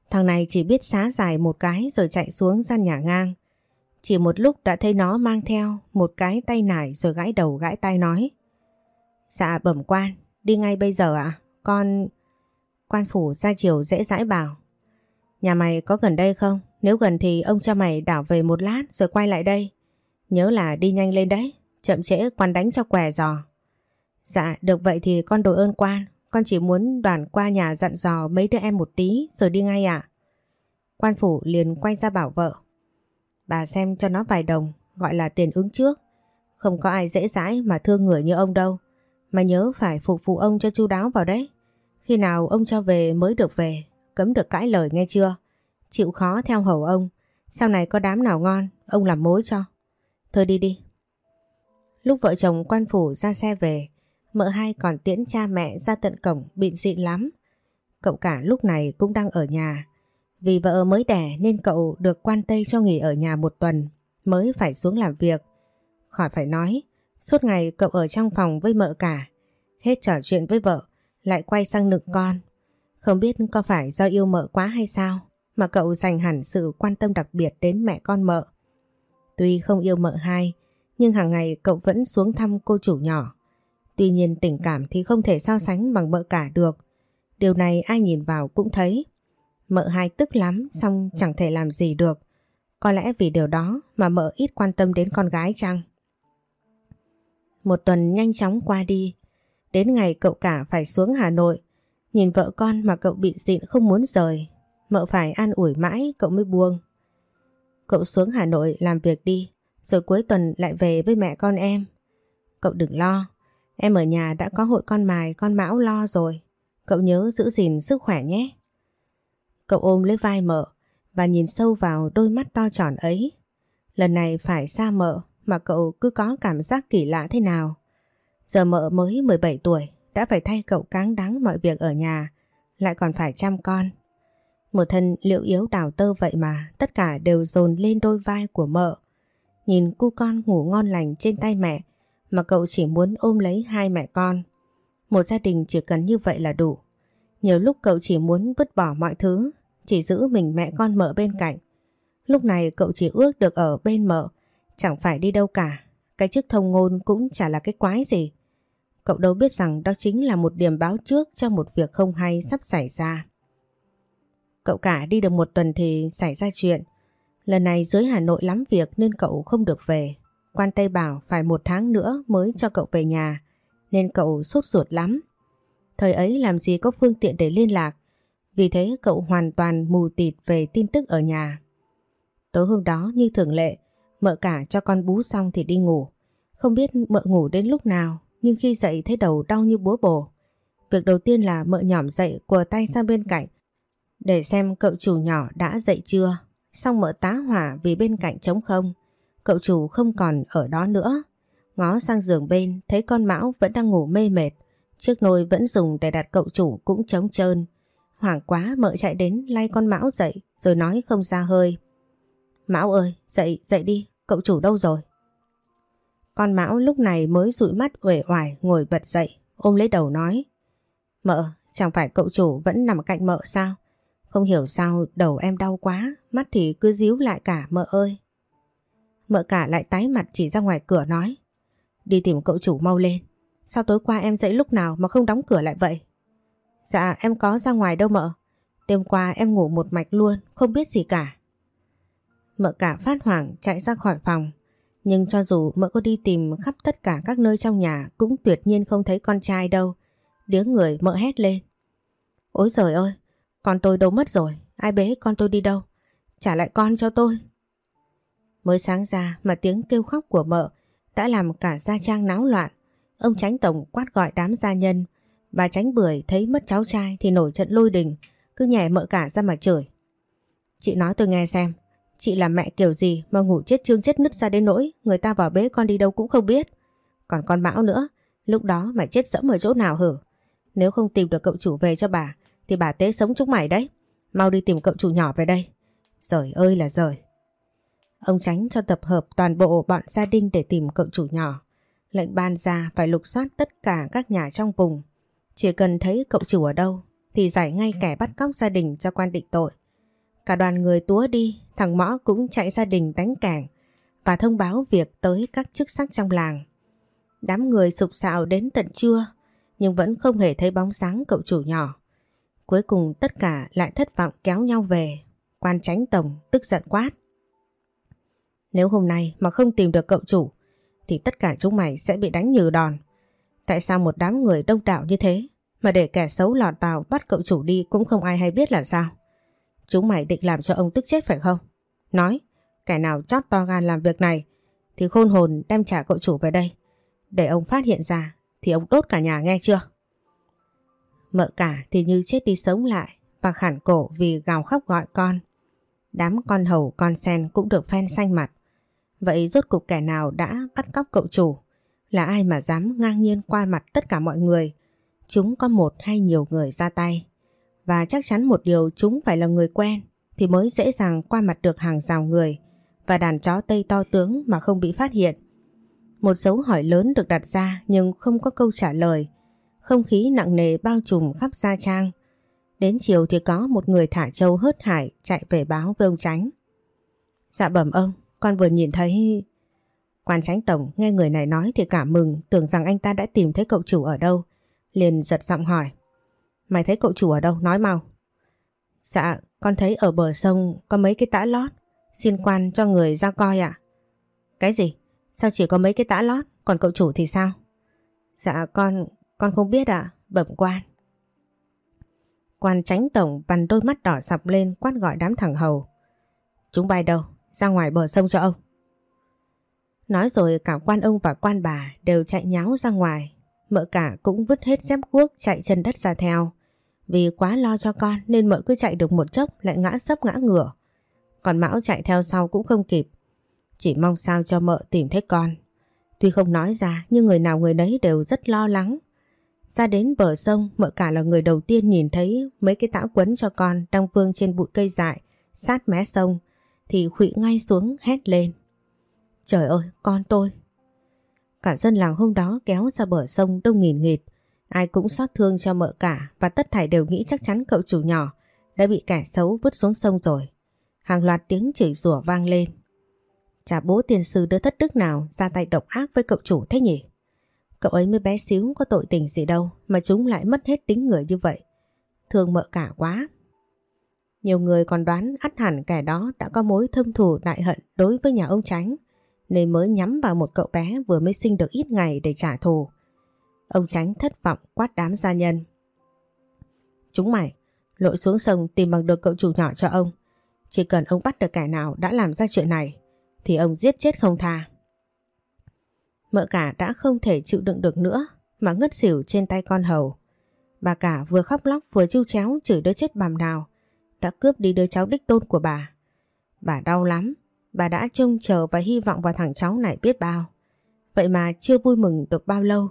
Thằng này chỉ biết xá dài một cái rồi chạy xuống gian nhà ngang. Chỉ một lúc đã thấy nó mang theo một cái tay nải rồi gãi đầu gãi tay nói. Dạ bẩm quan, đi ngay bây giờ ạ, à? con... Quan phủ ra chiều dễ dãi bảo. Nhà mày có gần đây không? Nếu gần thì ông cho mày đảo về một lát rồi quay lại đây. Nhớ là đi nhanh lên đấy, chậm trễ quan đánh cho què giò. Dạ, được vậy thì con đổi ơn quan, con chỉ muốn đoàn qua nhà dặn dò mấy đứa em một tí rồi đi ngay ạ. Quan phủ liền quay ra bảo vợ. Bà xem cho nó vài đồng, gọi là tiền ứng trước. Không có ai dễ dãi mà thương người như ông đâu. Mà nhớ phải phục vụ ông cho chu đáo vào đấy. Khi nào ông cho về mới được về, cấm được cãi lời nghe chưa? Chịu khó theo hầu ông, sau này có đám nào ngon, ông làm mối cho. Thôi đi đi. Lúc vợ chồng quan phủ ra xe về, Mợ hai còn tiễn cha mẹ ra tận cổng bịn xịn lắm. Cậu cả lúc này cũng đang ở nhà. Vì vợ mới đẻ nên cậu được quan tây cho nghỉ ở nhà một tuần mới phải xuống làm việc. Khỏi phải nói, suốt ngày cậu ở trong phòng với mợ cả. Hết trò chuyện với vợ, lại quay sang nựng con. Không biết có phải do yêu mợ quá hay sao mà cậu dành hẳn sự quan tâm đặc biệt đến mẹ con mợ. Tuy không yêu mợ hai, nhưng hàng ngày cậu vẫn xuống thăm cô chủ nhỏ. Tuy nhiên tình cảm thì không thể so sánh bằng mợ cả được. Điều này ai nhìn vào cũng thấy. Mợ hai tức lắm, xong chẳng thể làm gì được. Có lẽ vì điều đó mà mợ ít quan tâm đến con gái chăng? Một tuần nhanh chóng qua đi. Đến ngày cậu cả phải xuống Hà Nội. Nhìn vợ con mà cậu bị dịn không muốn rời. Mợ phải an ủi mãi, cậu mới buông. Cậu xuống Hà Nội làm việc đi. Rồi cuối tuần lại về với mẹ con em. Cậu đừng lo. Em ở nhà đã có hội con mài con mão lo rồi. Cậu nhớ giữ gìn sức khỏe nhé. Cậu ôm lấy vai mợ và nhìn sâu vào đôi mắt to tròn ấy. Lần này phải xa mợ mà cậu cứ có cảm giác kỳ lạ thế nào. Giờ mợ mới 17 tuổi đã phải thay cậu cáng đáng mọi việc ở nhà, lại còn phải chăm con. Một thân liệu yếu đào tơ vậy mà tất cả đều dồn lên đôi vai của mợ. Nhìn cu con ngủ ngon lành trên tay mẹ mà cậu chỉ muốn ôm lấy hai mẹ con. Một gia đình chỉ cần như vậy là đủ. Nhiều lúc cậu chỉ muốn vứt bỏ mọi thứ, chỉ giữ mình mẹ con mợ bên cạnh. Lúc này cậu chỉ ước được ở bên mợ, chẳng phải đi đâu cả. Cái chức thông ngôn cũng chả là cái quái gì. Cậu đâu biết rằng đó chính là một điểm báo trước cho một việc không hay sắp xảy ra. Cậu cả đi được một tuần thì xảy ra chuyện. Lần này dưới Hà Nội lắm việc nên cậu không được về. Quan Tây bảo phải một tháng nữa mới cho cậu về nhà, nên cậu sốt ruột lắm. Thời ấy làm gì có phương tiện để liên lạc, vì thế cậu hoàn toàn mù tịt về tin tức ở nhà. Tối hôm đó như thường lệ, mợ cả cho con bú xong thì đi ngủ. Không biết mợ ngủ đến lúc nào, nhưng khi dậy thấy đầu đau như búa bổ. Việc đầu tiên là mợ nhỏm dậy quờ tay sang bên cạnh, để xem cậu chủ nhỏ đã dậy chưa. Xong mợ tá hỏa vì bên cạnh trống không. Cậu chủ không còn ở đó nữa. Ngó sang giường bên thấy con Mão vẫn đang ngủ mê mệt. Chiếc nồi vẫn dùng để đặt cậu chủ cũng trống trơn. Hoảng quá mợ chạy đến lay con Mão dậy rồi nói không ra hơi. Mão ơi, dậy, dậy đi, cậu chủ đâu rồi? Con Mão lúc này mới dụi mắt uể oải ngồi bật dậy, ôm lấy đầu nói. Mợ, chẳng phải cậu chủ vẫn nằm cạnh mợ sao? Không hiểu sao đầu em đau quá, mắt thì cứ díu lại cả mợ ơi. Mợ cả lại tái mặt chỉ ra ngoài cửa nói. Đi tìm cậu chủ mau lên. Sao tối qua em dậy lúc nào mà không đóng cửa lại vậy? Dạ em có ra ngoài đâu mợ. Đêm qua em ngủ một mạch luôn, không biết gì cả. Mợ cả phát hoảng chạy ra khỏi phòng. Nhưng cho dù mợ có đi tìm khắp tất cả các nơi trong nhà cũng tuyệt nhiên không thấy con trai đâu. Điếng người mợ hét lên. Ôi trời ơi, con tôi đâu mất rồi, ai bế con tôi đi đâu? Trả lại con cho tôi. Mới sáng ra mà tiếng kêu khóc của mợ đã làm cả gia trang náo loạn. Ông tránh tổng quát gọi đám gia nhân. Bà tránh bưởi thấy mất cháu trai thì nổi trận lôi đình, cứ nhảy mợ cả ra mà chửi. Chị nói tôi nghe xem, chị là mẹ kiểu gì mà ngủ chết trương chết nứt ra đến nỗi người ta vào bế con đi đâu cũng không biết. Còn con bão nữa, lúc đó mày chết dẫm ở chỗ nào hử? Nếu không tìm được cậu chủ về cho bà thì bà tế sống chúng mày đấy. Mau đi tìm cậu chủ nhỏ về đây. Rời ơi là rời. Ông tránh cho tập hợp toàn bộ bọn gia đình để tìm cậu chủ nhỏ. Lệnh ban ra phải lục soát tất cả các nhà trong vùng. Chỉ cần thấy cậu chủ ở đâu thì giải ngay kẻ bắt cóc gia đình cho quan định tội. Cả đoàn người túa đi, thằng Mõ cũng chạy gia đình đánh cảng và thông báo việc tới các chức sắc trong làng. Đám người sục sạo đến tận trưa nhưng vẫn không hề thấy bóng sáng cậu chủ nhỏ. Cuối cùng tất cả lại thất vọng kéo nhau về. Quan tránh tổng tức giận quát. Nếu hôm nay mà không tìm được cậu chủ thì tất cả chúng mày sẽ bị đánh nhừ đòn. Tại sao một đám người đông đảo như thế mà để kẻ xấu lọt vào bắt cậu chủ đi cũng không ai hay biết là sao? Chúng mày định làm cho ông tức chết phải không? Nói, kẻ nào chót to gan làm việc này thì khôn hồn đem trả cậu chủ về đây. Để ông phát hiện ra thì ông đốt cả nhà nghe chưa? Mợ cả thì như chết đi sống lại và khản cổ vì gào khóc gọi con. Đám con hầu con sen cũng được phen xanh mặt. Vậy rốt cục kẻ nào đã bắt cóc cậu chủ? là ai mà dám ngang nhiên qua mặt tất cả mọi người. Chúng có một hay nhiều người ra tay. Và chắc chắn một điều chúng phải là người quen thì mới dễ dàng qua mặt được hàng rào người và đàn chó Tây to tướng mà không bị phát hiện. Một dấu hỏi lớn được đặt ra nhưng không có câu trả lời. Không khí nặng nề bao trùm khắp Gia Trang. Đến chiều thì có một người thả trâu hớt hải chạy về báo với ông Tránh. Dạ bẩm ông, con vừa nhìn thấy... Quan tránh tổng nghe người này nói thì cảm mừng tưởng rằng anh ta đã tìm thấy cậu chủ ở đâu. Liền giật giọng hỏi. Mày thấy cậu chủ ở đâu? Nói mau. Dạ, con thấy ở bờ sông có mấy cái tã lót. Xin quan cho người ra coi ạ. Cái gì? Sao chỉ có mấy cái tã lót? Còn cậu chủ thì sao? Dạ con, con không biết ạ. À? Bẩm quan. Quan tránh tổng bằng đôi mắt đỏ sập lên quát gọi đám thằng hầu. Chúng bay đâu? Ra ngoài bờ sông cho ông. Nói rồi cả quan ông và quan bà đều chạy nháo ra ngoài. Mợ cả cũng vứt hết dép guốc chạy chân đất ra theo. Vì quá lo cho con nên mợ cứ chạy được một chốc lại ngã sấp ngã ngửa. Còn Mão chạy theo sau cũng không kịp. Chỉ mong sao cho mợ tìm thấy con. Tuy không nói ra, nhưng người nào người nấy đều rất lo lắng. Ra đến bờ sông, mợ cả là người đầu tiên nhìn thấy mấy cái tã quấn cho con đang vương trên bụi cây dại, sát mé sông thì khụy ngay xuống hét lên. Trời ơi, con tôi! Cả dân làng hôm đó kéo ra bờ sông đông nghìn nghịt ai cũng xót thương cho mợ cả và tất thảy đều nghĩ chắc chắn cậu chủ nhỏ đã bị kẻ xấu vứt xuống sông rồi. Hàng loạt tiếng chửi rủa vang lên. Chả bố tiền sư đứa thất đức nào ra tay độc ác với cậu chủ thế nhỉ? Cậu ấy mới bé xíu có tội tình gì đâu mà chúng lại mất hết tính người như vậy. Thương mợ cả quá. Nhiều người còn đoán ắt hẳn kẻ đó đã có mối thâm thù đại hận đối với nhà ông Tránh nên mới nhắm vào một cậu bé vừa mới sinh được ít ngày để trả thù. Ông Tránh thất vọng quát đám gia nhân. Chúng mày, lội xuống sông tìm bằng được cậu chủ nhỏ cho ông. Chỉ cần ông bắt được kẻ nào đã làm ra chuyện này thì ông giết chết không tha. Mợ cả đã không thể chịu đựng được nữa mà ngất xỉu trên tay con hầu. Bà cả vừa khóc lóc vừa chu chéo chửi đứa chết bàm nào đã cướp đi đứa cháu đích tôn của bà. Bà đau lắm, bà đã trông chờ và hy vọng vào thằng cháu này biết bao. Vậy mà chưa vui mừng được bao lâu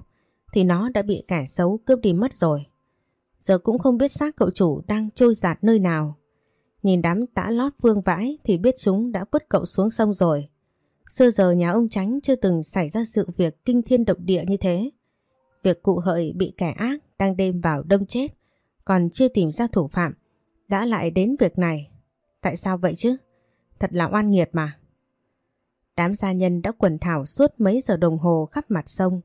thì nó đã bị kẻ xấu cướp đi mất rồi. Giờ cũng không biết xác cậu chủ đang trôi giạt nơi nào. Nhìn đám tã lót vương vãi thì biết chúng đã vứt cậu xuống sông rồi. Xưa giờ nhà ông Tránh chưa từng xảy ra sự việc kinh thiên động địa như thế. Việc cụ hợi bị kẻ ác đang đêm vào đâm chết còn chưa tìm ra thủ phạm đã lại đến việc này. Tại sao vậy chứ? Thật là oan nghiệt mà. Đám gia nhân đã quần thảo suốt mấy giờ đồng hồ khắp mặt sông,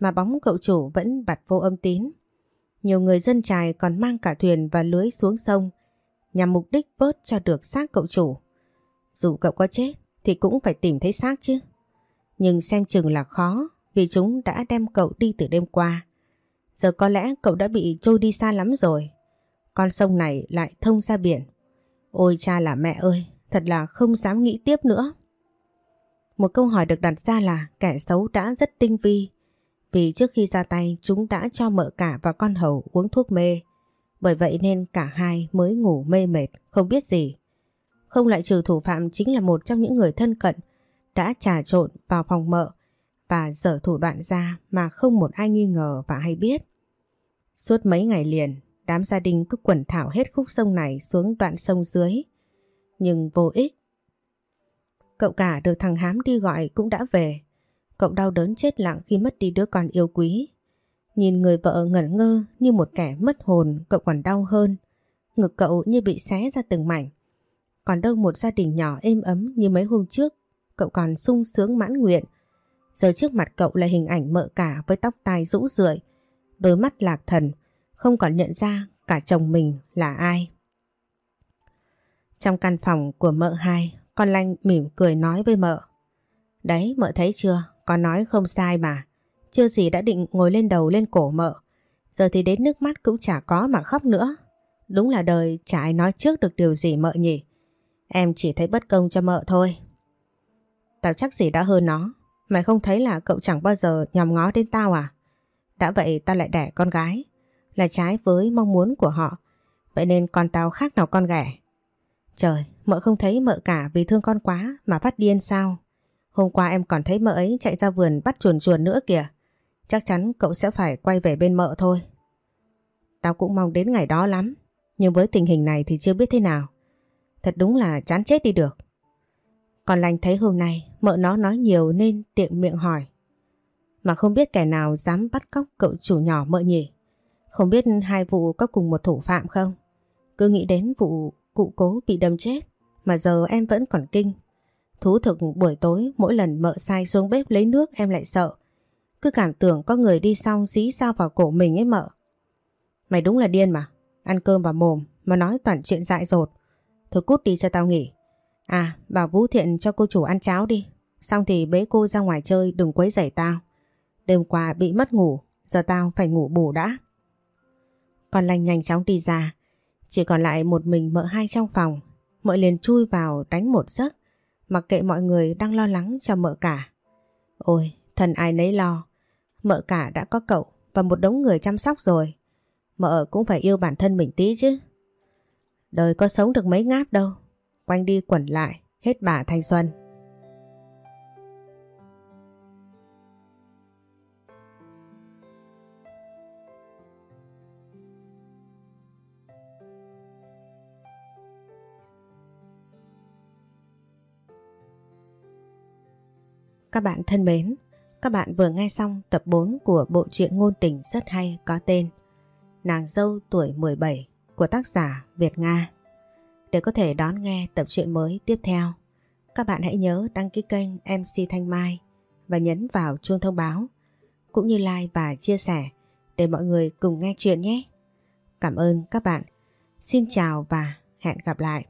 mà bóng cậu chủ vẫn bặt vô âm tín. Nhiều người dân trài còn mang cả thuyền và lưới xuống sông, nhằm mục đích vớt cho được xác cậu chủ. Dù cậu có chết thì cũng phải tìm thấy xác chứ. Nhưng xem chừng là khó, vì chúng đã đem cậu đi từ đêm qua. Giờ có lẽ cậu đã bị trôi đi xa lắm rồi. Con sông này lại thông ra biển. Ôi cha là mẹ ơi, thật là không dám nghĩ tiếp nữa. Một câu hỏi được đặt ra là kẻ xấu đã rất tinh vi vì trước khi ra tay chúng đã cho mợ cả và con hầu uống thuốc mê. Bởi vậy nên cả hai mới ngủ mê mệt, không biết gì. Không lại trừ thủ phạm chính là một trong những người thân cận đã trà trộn vào phòng mợ và dở thủ đoạn ra mà không một ai nghi ngờ và hay biết. Suốt mấy ngày liền, đám gia đình cứ quẩn thảo hết khúc sông này xuống đoạn sông dưới. Nhưng vô ích. Cậu cả được thằng Hám đi gọi cũng đã về. Cậu đau đớn chết lặng khi mất đi đứa con yêu quý. Nhìn người vợ ngẩn ngơ như một kẻ mất hồn cậu còn đau hơn. Ngực cậu như bị xé ra từng mảnh. Còn đâu một gia đình nhỏ êm ấm như mấy hôm trước, cậu còn sung sướng mãn nguyện. Giờ trước mặt cậu là hình ảnh mợ cả với tóc tai rũ rượi, đôi mắt lạc thần, không còn nhận ra cả chồng mình là ai. Trong căn phòng của mợ hai, con Lanh mỉm cười nói với mợ. Đấy, mợ thấy chưa, con nói không sai mà. Chưa gì đã định ngồi lên đầu lên cổ mợ. Giờ thì đến nước mắt cũng chả có mà khóc nữa. Đúng là đời chả ai nói trước được điều gì mợ nhỉ. Em chỉ thấy bất công cho mợ thôi. Tao chắc gì đã hơn nó. Mày không thấy là cậu chẳng bao giờ nhòm ngó đến tao à? Đã vậy tao lại đẻ con gái. Là trái với mong muốn của họ. Vậy nên con tao khác nào con ghẻ. Trời, mợ không thấy mợ cả vì thương con quá mà phát điên sao? Hôm qua em còn thấy mợ ấy chạy ra vườn bắt chuồn chuồn nữa kìa. chắc chắn cậu sẽ phải quay về bên mợ thôi. Tao cũng mong đến ngày đó lắm, nhưng với tình hình này thì chưa biết thế nào. Thật đúng là chán chết đi được. Còn lành thấy hôm nay mợ nó nói nhiều nên tiện miệng hỏi. Mà không biết kẻ nào dám bắt cóc cậu chủ nhỏ mợ nhỉ? Không biết hai vụ có cùng một thủ phạm không? Cứ nghĩ đến vụ cụ cố bị đâm chết mà giờ em vẫn còn kinh. Thú thực buổi tối mỗi lần mợ sai xuống bếp lấy nước em lại sợ. Cứ cảm tưởng có người đi sau dí sao vào cổ mình ấy mợ. Mày đúng là điên mà. Ăn cơm vào mồm mà nói toàn chuyện dại dột. Thôi cút đi cho tao nghỉ. À, bảo Vũ Thiện cho cô chủ ăn cháo đi. Xong thì bế cô ra ngoài chơi đừng quấy rầy tao. Đêm qua bị mất ngủ, giờ tao phải ngủ bù đã. Còn lành nhanh chóng đi ra. Chỉ còn lại một mình mợ hai trong phòng. Mợ liền chui vào đánh một giấc. Mặc kệ mọi người đang lo lắng cho mợ cả. Ôi, thần ai nấy lo. Mợ cả đã có cậu và một đống người chăm sóc rồi. Mợ cũng phải yêu bản thân mình tí chứ. Đời có sống được mấy ngáp đâu. Quanh đi quẩn lại, hết bà thanh xuân. Các bạn thân mến, các bạn vừa nghe xong tập 4 của bộ truyện ngôn tình rất hay có tên Nàng dâu tuổi 17 của tác giả Việt Nga. Để có thể đón nghe tập truyện mới tiếp theo, các bạn hãy nhớ đăng ký kênh MC Thanh Mai và nhấn vào chuông thông báo, cũng như like và chia sẻ để mọi người cùng nghe chuyện nhé. Cảm ơn các bạn. Xin chào và hẹn gặp lại.